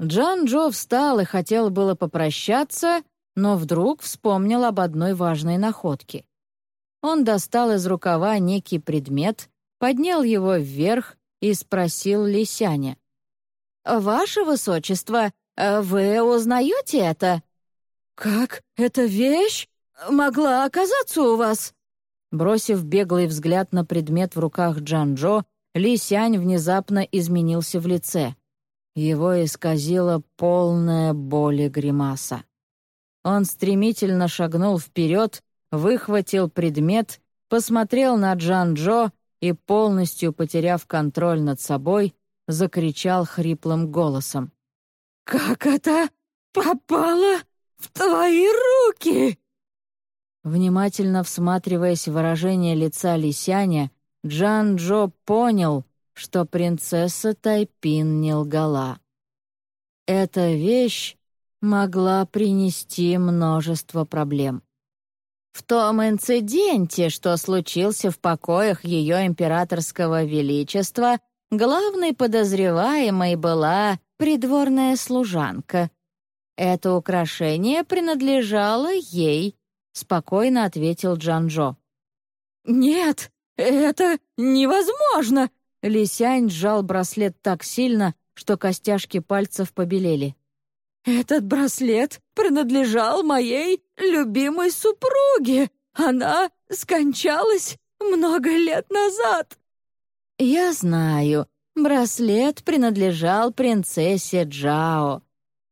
Джан-Джо встал и хотел было попрощаться, но вдруг вспомнил об одной важной находке. Он достал из рукава некий предмет, поднял его вверх и спросил Лисяня. «Ваше высочество, вы узнаете это?» «Как? Эта вещь могла оказаться у вас?» Бросив беглый взгляд на предмет в руках Джан-Джо, Ли Сянь внезапно изменился в лице. Его исказила полная боли гримаса. Он стремительно шагнул вперед, выхватил предмет, посмотрел на Джан-Джо и, полностью потеряв контроль над собой, закричал хриплым голосом. «Как это попало в твои руки?» Внимательно всматриваясь в выражение лица Лисяня, Джан-Джо понял, что принцесса Тайпин не лгала. Эта вещь могла принести множество проблем. В том инциденте, что случился в покоях ее императорского величества, главной подозреваемой была придворная служанка. Это украшение принадлежало ей, спокойно ответил Джанжо. Нет, это невозможно! Лисянь сжал браслет так сильно, что костяшки пальцев побелели. «Этот браслет принадлежал моей любимой супруге. Она скончалась много лет назад». «Я знаю. Браслет принадлежал принцессе Джао.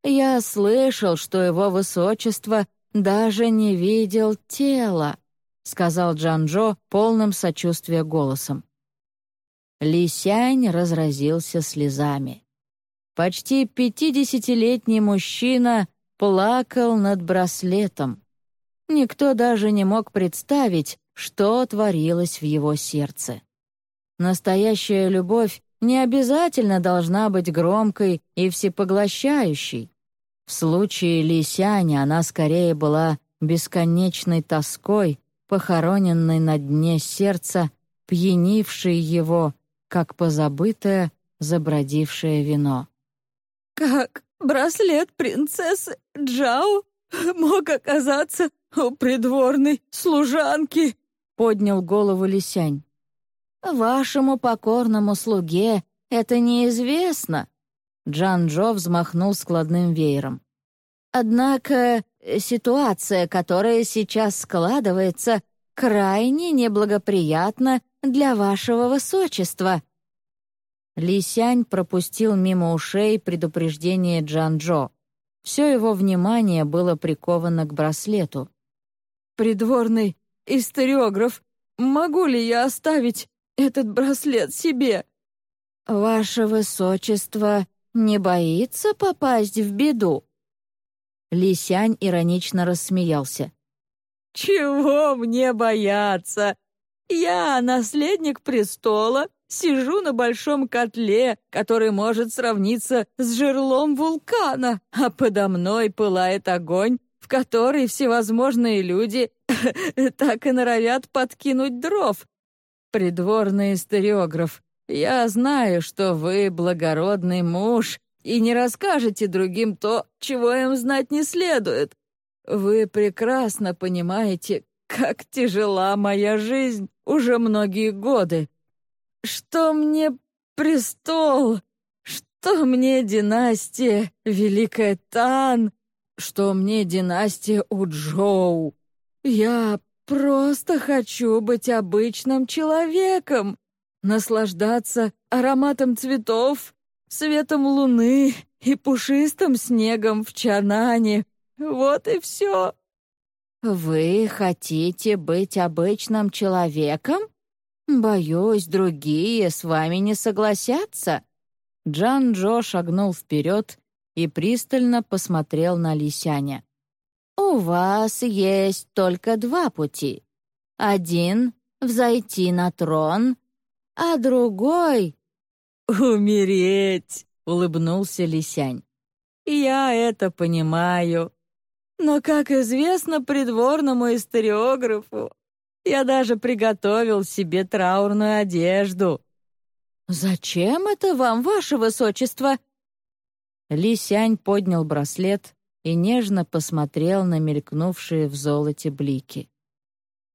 Я слышал, что его высочество даже не видел тела», — сказал Джанжо полным сочувствия голосом. Лисянь разразился слезами. Почти пятидесятилетний мужчина плакал над браслетом. Никто даже не мог представить, что творилось в его сердце. Настоящая любовь не обязательно должна быть громкой и всепоглощающей. В случае Лисяня она скорее была бесконечной тоской, похороненной на дне сердца, пьянившей его, как позабытое, забродившее вино. Как браслет принцессы Джао мог оказаться у придворной служанки?» — поднял голову Лисянь. «Вашему покорному слуге это неизвестно», — Джан-Джо взмахнул складным веером. «Однако ситуация, которая сейчас складывается, крайне неблагоприятна для вашего высочества», Лисянь пропустил мимо ушей предупреждение Джан-Джо. Все его внимание было приковано к браслету. «Придворный историограф, могу ли я оставить этот браслет себе?» «Ваше высочество не боится попасть в беду?» Лисянь иронично рассмеялся. «Чего мне бояться? Я наследник престола Сижу на большом котле, который может сравниться с жерлом вулкана, а подо мной пылает огонь, в который всевозможные люди так и норовят подкинуть дров. Придворный историограф, я знаю, что вы благородный муж и не расскажете другим то, чего им знать не следует. Вы прекрасно понимаете, как тяжела моя жизнь уже многие годы, что мне престол? Что мне династия Великая Тан? Что мне династия Уджоу? Я просто хочу быть обычным человеком, наслаждаться ароматом цветов, светом луны и пушистым снегом в Чанане. Вот и все. «Вы хотите быть обычным человеком?» «Боюсь, другие с вами не согласятся». Джан Джо шагнул вперед и пристально посмотрел на Лисяня. «У вас есть только два пути. Один — взойти на трон, а другой — умереть», — улыбнулся Лисянь. «Я это понимаю. Но, как известно придворному историографу, я даже приготовил себе траурную одежду». «Зачем это вам, ваше высочество?» Ли Сянь поднял браслет и нежно посмотрел на мелькнувшие в золоте блики.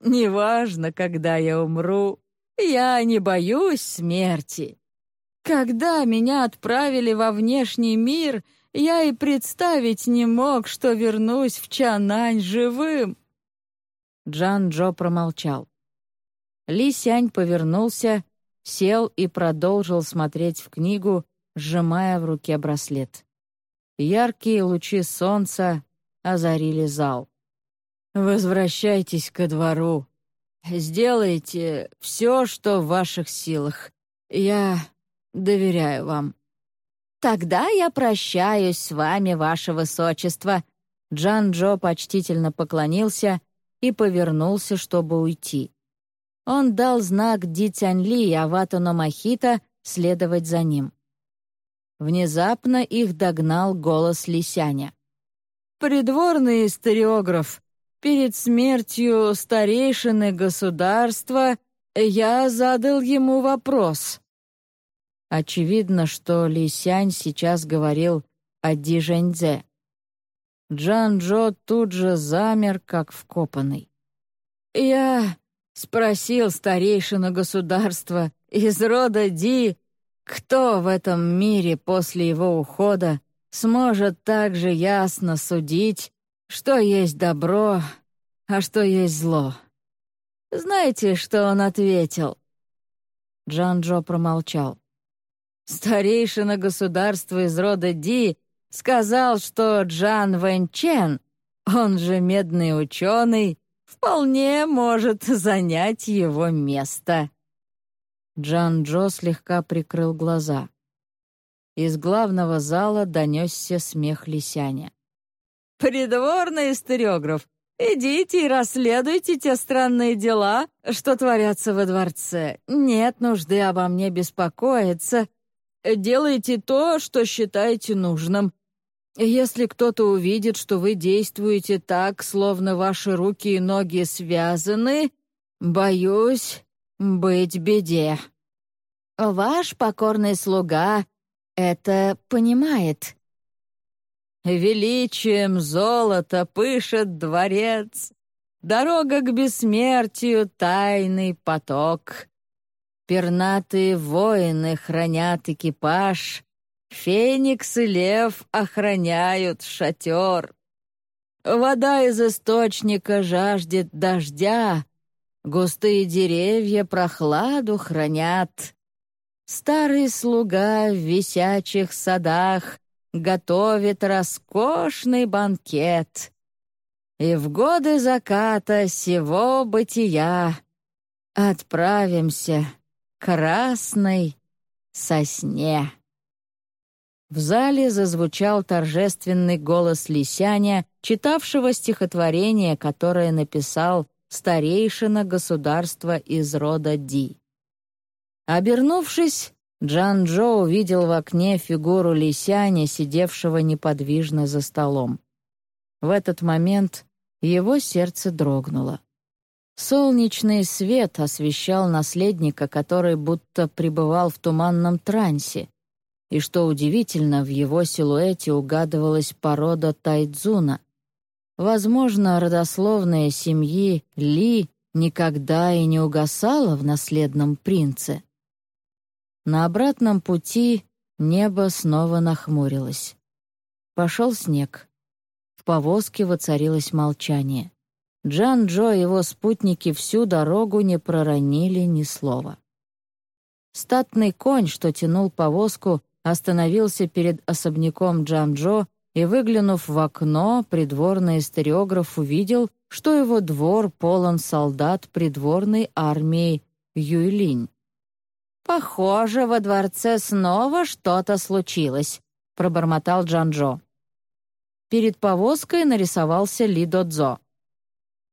«Неважно, когда я умру, я не боюсь смерти. Когда меня отправили во внешний мир, я и представить не мог, что вернусь в Чанань живым». Джан Джо промолчал. Ли Сянь повернулся, сел и продолжил смотреть в книгу, сжимая в руке браслет. Яркие лучи солнца озарили зал. «Возвращайтесь ко двору. Сделайте все, что в ваших силах. Я доверяю вам». «Тогда я прощаюсь с вами, ваше высочество». Джан-Джо почтительно поклонился и повернулся, чтобы уйти. Он дал знак Ди Цяньли и Аватану Махита следовать за ним. Внезапно их догнал голос Лисяня. «Придворный историограф, перед смертью старейшины государства я задал ему вопрос». Очевидно, что Лисянь сейчас говорил о Ди Жэньцзе. Джан-Джо тут же замер, как вкопанный. «Я спросил старейшину государства из рода Ди, кто в этом мире после его ухода сможет так же ясно судить, что есть добро, а что есть зло? Знаете, что он ответил? Джан-Джо промолчал. Старейшина государства из рода Ди сказал, что Джан Вэньчен, он же медный ученый, вполне может занять его место. Джан Джо слегка прикрыл глаза. Из главного зала донесся смех Лисяня. «Придворный историограф, идите и расследуйте те странные дела, что творятся во дворце. Нет нужды обо мне беспокоиться. Делайте то, что считаете нужным. Если кто-то увидит, что вы действуете так, словно ваши руки и ноги связаны, боюсь, быть беде. Ваш покорный слуга это понимает. Величием золота пышет дворец, Дорога к бессмертию — тайный поток. Пернатые воины хранят экипаж, Феникс и лев охраняют шатер. Вода из источника жаждет дождя, Густые деревья прохладу хранят. Старый слуга в висячих садах Готовит роскошный банкет. И в годы заката сего бытия Отправимся к красной сосне. В зале зазвучал торжественный голос Лисяня, читавшего стихотворение, которое написал старейшина государства из рода Ди. Обернувшись, Джан Джо увидел в окне фигуру Лисяня, сидевшего неподвижно за столом. В этот момент его сердце дрогнуло. Солнечный свет освещал наследника, который будто пребывал в туманном трансе, и, что удивительно, в его силуэте угадывалась порода тайдзуна — Возможно, родословная семьи Ли никогда и не угасала в наследном принце. На обратном пути небо снова нахмурилось. Пошел снег. В повозке воцарилось молчание. Джан-Джо и его спутники всю дорогу не проронили ни слова. Статный конь, что тянул повозку, остановился перед особняком Джан-Джо и, выглянув в окно, придворный историограф увидел, что его двор полон солдат придворной армии Юйлинь. «Похоже, во дворце снова что-то случилось», — пробормотал Джанжо. перед повозкой нарисовался Ли Додзо.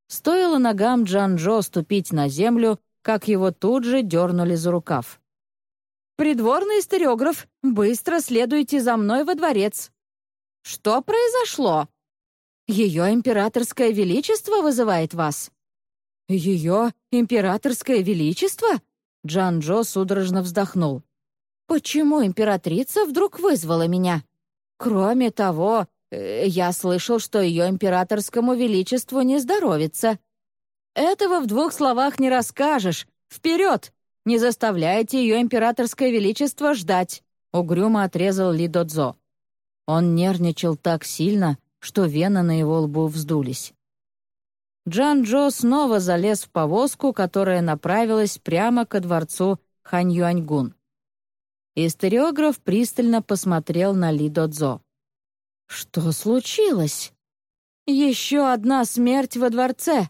Стоило ногам Джан-Джо ступить на землю, как его тут же дернули за рукав. «Придворный стереограф, быстро следуйте за мной во дворец». «Что произошло?» «Ее императорское величество вызывает вас». «Ее императорское величество?» Джан-Джо судорожно вздохнул. «Почему императрица вдруг вызвала меня? Кроме того, э, я слышал, что ее императорскому величеству не здоровится. Этого в двух словах не расскажешь. Вперед! Не заставляйте ее императорское величество ждать!» Угрюмо отрезал Ли Додзо. Он нервничал так сильно, что вены на его лбу вздулись. Джан-Джо снова залез в повозку, которая направилась прямо ко дворцу Хань-Юаньгун. Историограф пристально посмотрел на Ли Додзо. «Что случилось?» «Еще одна смерть во дворце».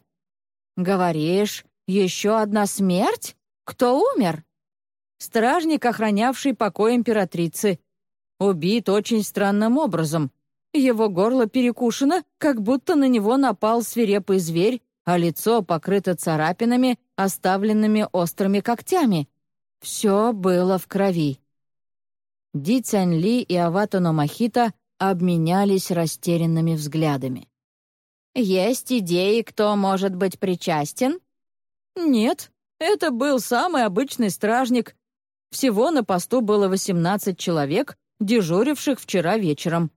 «Говоришь, еще одна смерть? Кто умер?» «Стражник, охранявший покой императрицы. Убит очень странным образом. Его горло перекушено, как будто на него напал свирепый зверь, а лицо покрыто царапинами, оставленными острыми когтями. Все было в крови. Ди Цянь Ли и Аватано Махита обменялись растерянными взглядами. «Есть идеи, кто может быть причастен?» «Нет, это был самый обычный стражник. Всего на посту было 18 человек, дежуривших вчера вечером.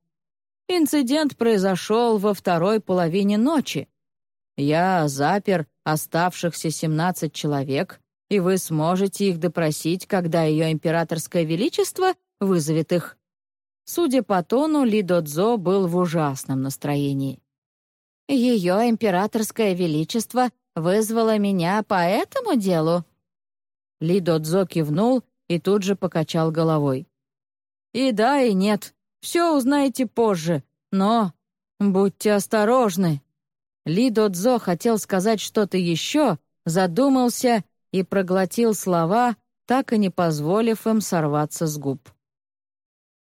Инцидент произошел во второй половине ночи. Я запер оставшихся 17 человек, и вы сможете их допросить, когда ее императорское величество вызовет их». Судя по тону, Ли Додзо был в ужасном настроении. «Ее императорское величество вызвало меня по этому делу?» Ли Додзо кивнул и тут же покачал головой. «И да, и нет. Все узнаете позже, но будьте осторожны». Ли Додзо хотел сказать что-то еще, задумался и проглотил слова, так и не позволив им сорваться с губ.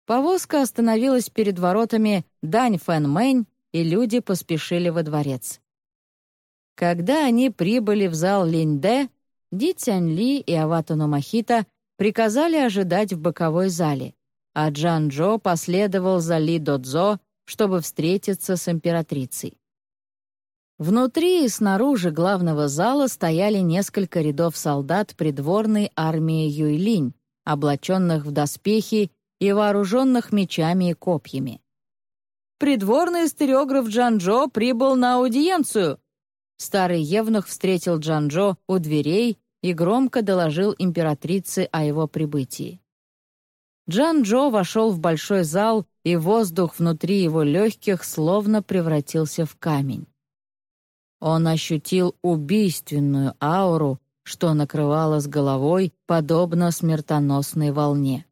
Повозка остановилась перед воротами Дань Фэн Мэнь, и люди поспешили во дворец. Когда они прибыли в зал Линьде, Ди Цянь Ли и Аватану Махита приказали ожидать в боковой зале а Джан-Джо последовал за Ли Додзо, чтобы встретиться с императрицей. Внутри и снаружи главного зала стояли несколько рядов солдат придворной армии Юйлинь, облаченных в доспехи и вооруженных мечами и копьями. «Придворный стереограф Джанжо прибыл на аудиенцию!» Старый евнух встретил Джанжо у дверей и громко доложил императрице о его прибытии. Джан-Джо вошел в большой зал, и воздух внутри его легких словно превратился в камень. Он ощутил убийственную ауру, что накрывала с головой, подобно смертоносной волне.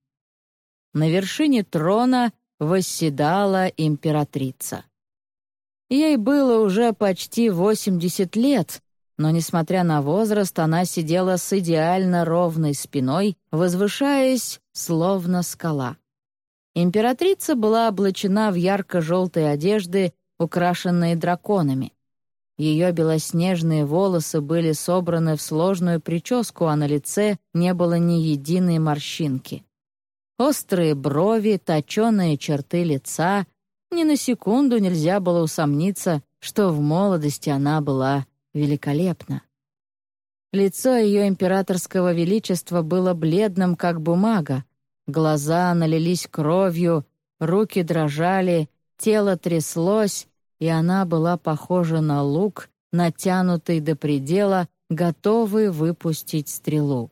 На вершине трона восседала императрица. Ей было уже почти 80 лет, но, несмотря на возраст, она сидела с идеально ровной спиной, возвышаясь, словно скала. Императрица была облачена в ярко-желтые одежды, украшенные драконами. Ее белоснежные волосы были собраны в сложную прическу, а на лице не было ни единой морщинки. Острые брови, точеные черты лица. Ни на секунду нельзя было усомниться, что в молодости она была великолепно. Лицо ее императорского величества было бледным, как бумага. Глаза налились кровью, руки дрожали, тело тряслось, и она была похожа на лук, натянутый до предела, готовый выпустить стрелу.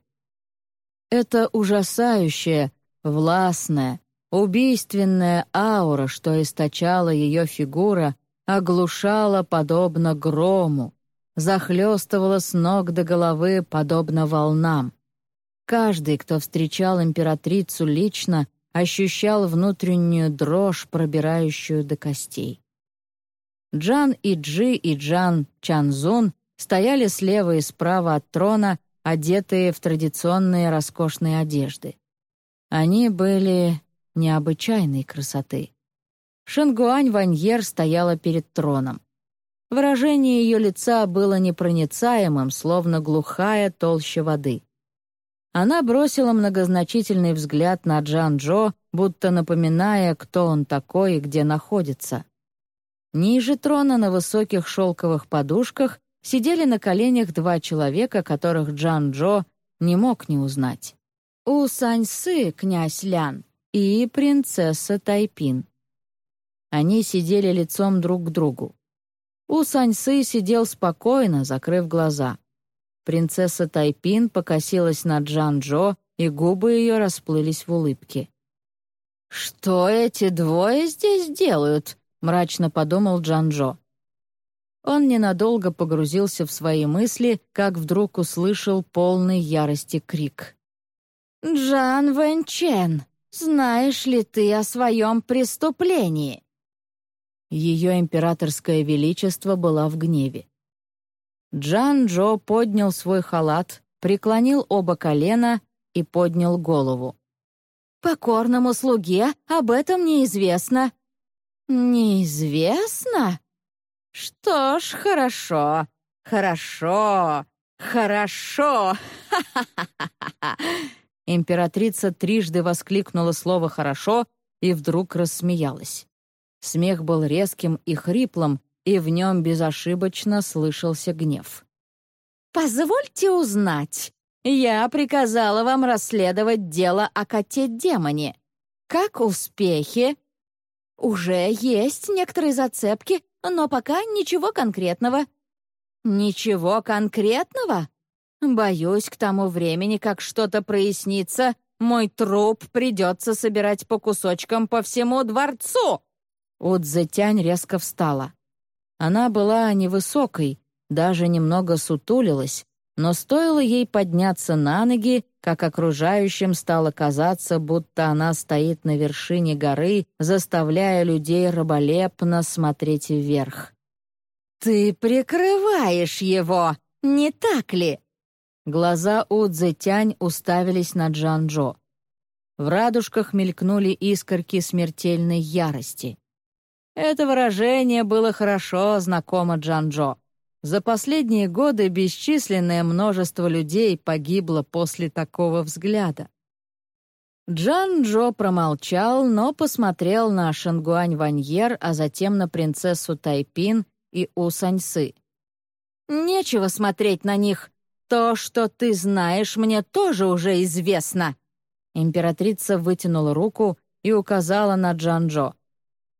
Это ужасающая, властная, убийственная аура, что источала ее фигура, оглушала подобно грому, захлестывала с ног до головы, подобно волнам. Каждый, кто встречал императрицу лично, ощущал внутреннюю дрожь, пробирающую до костей. Джан и Джи и Джан Чанзун стояли слева и справа от трона, одетые в традиционные роскошные одежды. Они были необычайной красоты. Шангуань Ваньер стояла перед троном. Выражение ее лица было непроницаемым, словно глухая толща воды. Она бросила многозначительный взгляд на Джан-Джо, будто напоминая, кто он такой и где находится. Ниже трона на высоких шелковых подушках сидели на коленях два человека, которых Джан-Джо не мог не узнать. У Саньсы князь Лян и принцесса Тайпин. Они сидели лицом друг к другу. У Саньсы сидел спокойно, закрыв глаза. Принцесса Тайпин покосилась на Джан-Джо, и губы ее расплылись в улыбке. «Что эти двое здесь делают?» — мрачно подумал Джан-Джо. Он ненадолго погрузился в свои мысли, как вдруг услышал полный ярости крик. «Джан Вэнчен, знаешь ли ты о своем преступлении?» Ее императорское величество была в гневе. Джан Джо поднял свой халат, преклонил оба колена и поднял голову. «Покорному слуге об этом неизвестно». «Неизвестно? Что ж, хорошо, хорошо, хорошо!» Императрица трижды воскликнула слово «хорошо» и вдруг рассмеялась. Смех был резким и хриплым, и в нем безошибочно слышался гнев. «Позвольте узнать. Я приказала вам расследовать дело о коте-демоне. Как успехи?» «Уже есть некоторые зацепки, но пока ничего конкретного». «Ничего конкретного? Боюсь, к тому времени, как что-то прояснится, мой труп придется собирать по кусочкам по всему дворцу!» Удзетянь резко встала. Она была невысокой, даже немного сутулилась, но стоило ей подняться на ноги, как окружающим стало казаться, будто она стоит на вершине горы, заставляя людей раболепно смотреть вверх. «Ты прикрываешь его, не так ли?» Глаза У Цзэтянь уставились на Джан-Джо. В радужках мелькнули искорки смертельной ярости. Это выражение было хорошо знакомо Джан-Джо. За последние годы бесчисленное множество людей погибло после такого взгляда. Джан-Джо промолчал, но посмотрел на Шангуань Ваньер, а затем на принцессу Тайпин и У. «Нечего смотреть на них. То, что ты знаешь, мне тоже уже известно». Императрица вытянула руку и указала на Джан-Джо.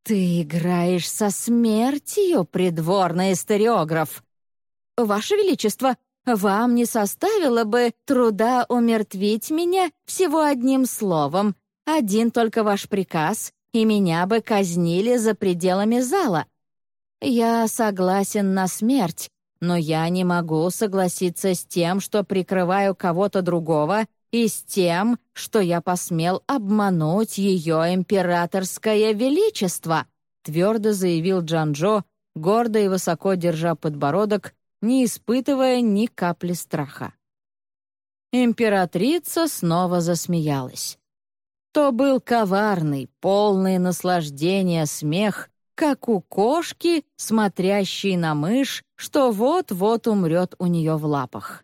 «Ты играешь со смертью, придворный историограф!» «Ваше Величество, вам не составило бы труда умертвить меня всего одним словом. Один только ваш приказ, и меня бы казнили за пределами зала. Я согласен на смерть, но я не могу согласиться с тем, что прикрываю кого-то другого, и с тем, что я посмел обмануть ее императорское величество», твердо заявил Джанжо, гордо и высоко держа подбородок, не испытывая ни капли страха. Императрица снова засмеялась. То был коварный, полный наслаждения смех, как у кошки, смотрящей на мышь, что вот-вот умрет у нее в лапах.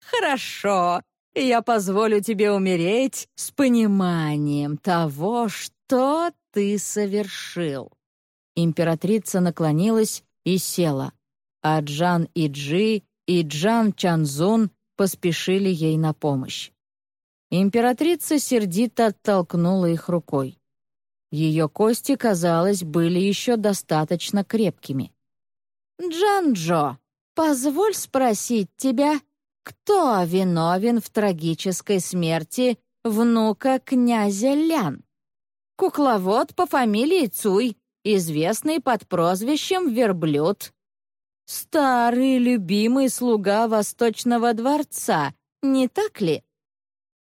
«Хорошо, я позволю тебе умереть с пониманием того, что ты совершил». Императрица наклонилась и села, а Джан Иджи и Джан Чанзун поспешили ей на помощь. Императрица сердито оттолкнула их рукой. Ее кости, казалось, были еще достаточно крепкими. «Джан-Джо, позволь спросить тебя, кто виновен в трагической смерти внука князя Лян? Кукловод по фамилии Цуй, известный под прозвищем Верблюд. Старый любимый слуга Восточного дворца, не так ли?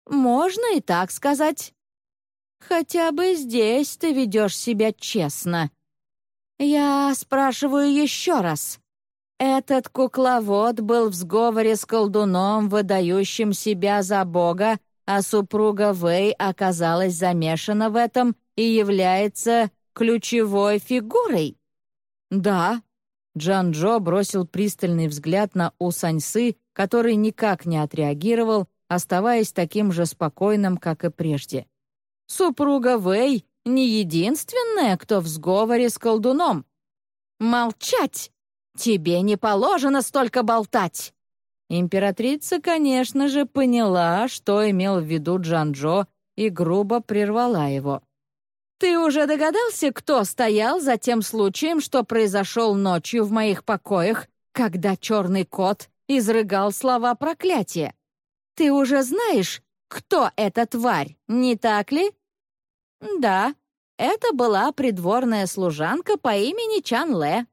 Можно и так сказать. Хотя бы здесь ты ведешь себя честно. Я спрашиваю еще раз. Этот кукловод был в сговоре с колдуном, выдающим себя за бога, а супруга Вэй оказалась замешана в этом и является ключевой фигурой?» «Да». Джан Джо бросил пристальный взгляд на У Саньсы, который никак не отреагировал, оставаясь таким же спокойным, как и прежде. «Супруга Вэй не единственная, кто в сговоре с колдуном». «Молчать! Тебе не положено столько болтать!» Императрица, конечно же, поняла, что имел в виду Джанжо, и грубо прервала его. «Ты уже догадался, кто стоял за тем случаем, что произошел ночью в моих покоях, когда черный кот изрыгал слова проклятия? Ты уже знаешь, кто эта тварь, не так ли?» «Да, это была придворная служанка по имени Чан Ле.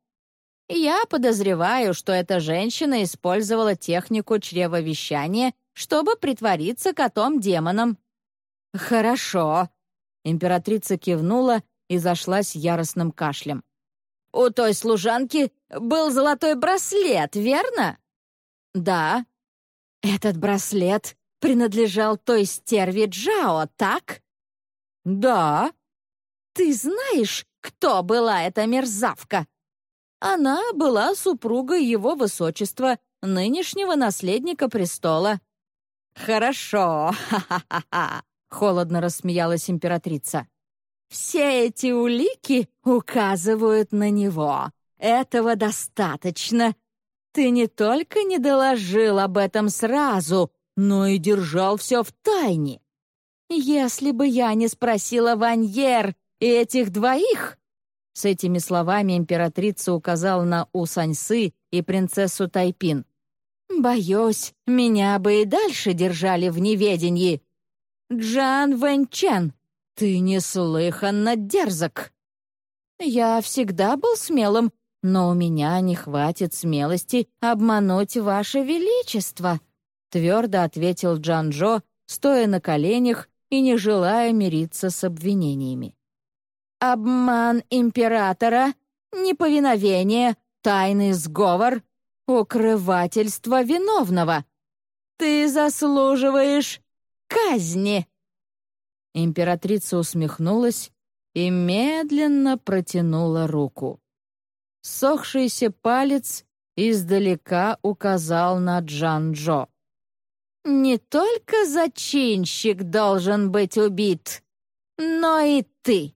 Я подозреваю, что эта женщина использовала технику чревовещания, чтобы притвориться котом-демоном». «Хорошо», — императрица кивнула и зашлась яростным кашлем. «У той служанки был золотой браслет, верно?» «Да». «Этот браслет принадлежал той стерве Джао, так?» «Да». «Ты знаешь, кто была эта мерзавка?» Она была супругой его высочества, нынешнего наследника престола. «Хорошо, ха-ха-ха-ха!» — холодно рассмеялась императрица. «Все эти улики указывают на него. Этого достаточно. Ты не только не доложил об этом сразу, но и держал все в тайне. Если бы я не спросила Ваньер и этих двоих, с этими словами императрица указала на Усаньсы и принцессу Тайпин. «Боюсь, меня бы и дальше держали в неведении. Джан Вэньчен, ты неслыханно дерзок!» «Я всегда был смелым, но у меня не хватит смелости обмануть Ваше Величество», твердо ответил Джанжо, стоя на коленях и не желая мириться с обвинениями. Обман императора, неповиновение, тайный сговор, укрывательство виновного. Ты заслуживаешь казни!» Императрица усмехнулась и медленно протянула руку. Сохшийся палец издалека указал на Джан-Джо. «Не только зачинщик должен быть убит, но и ты!»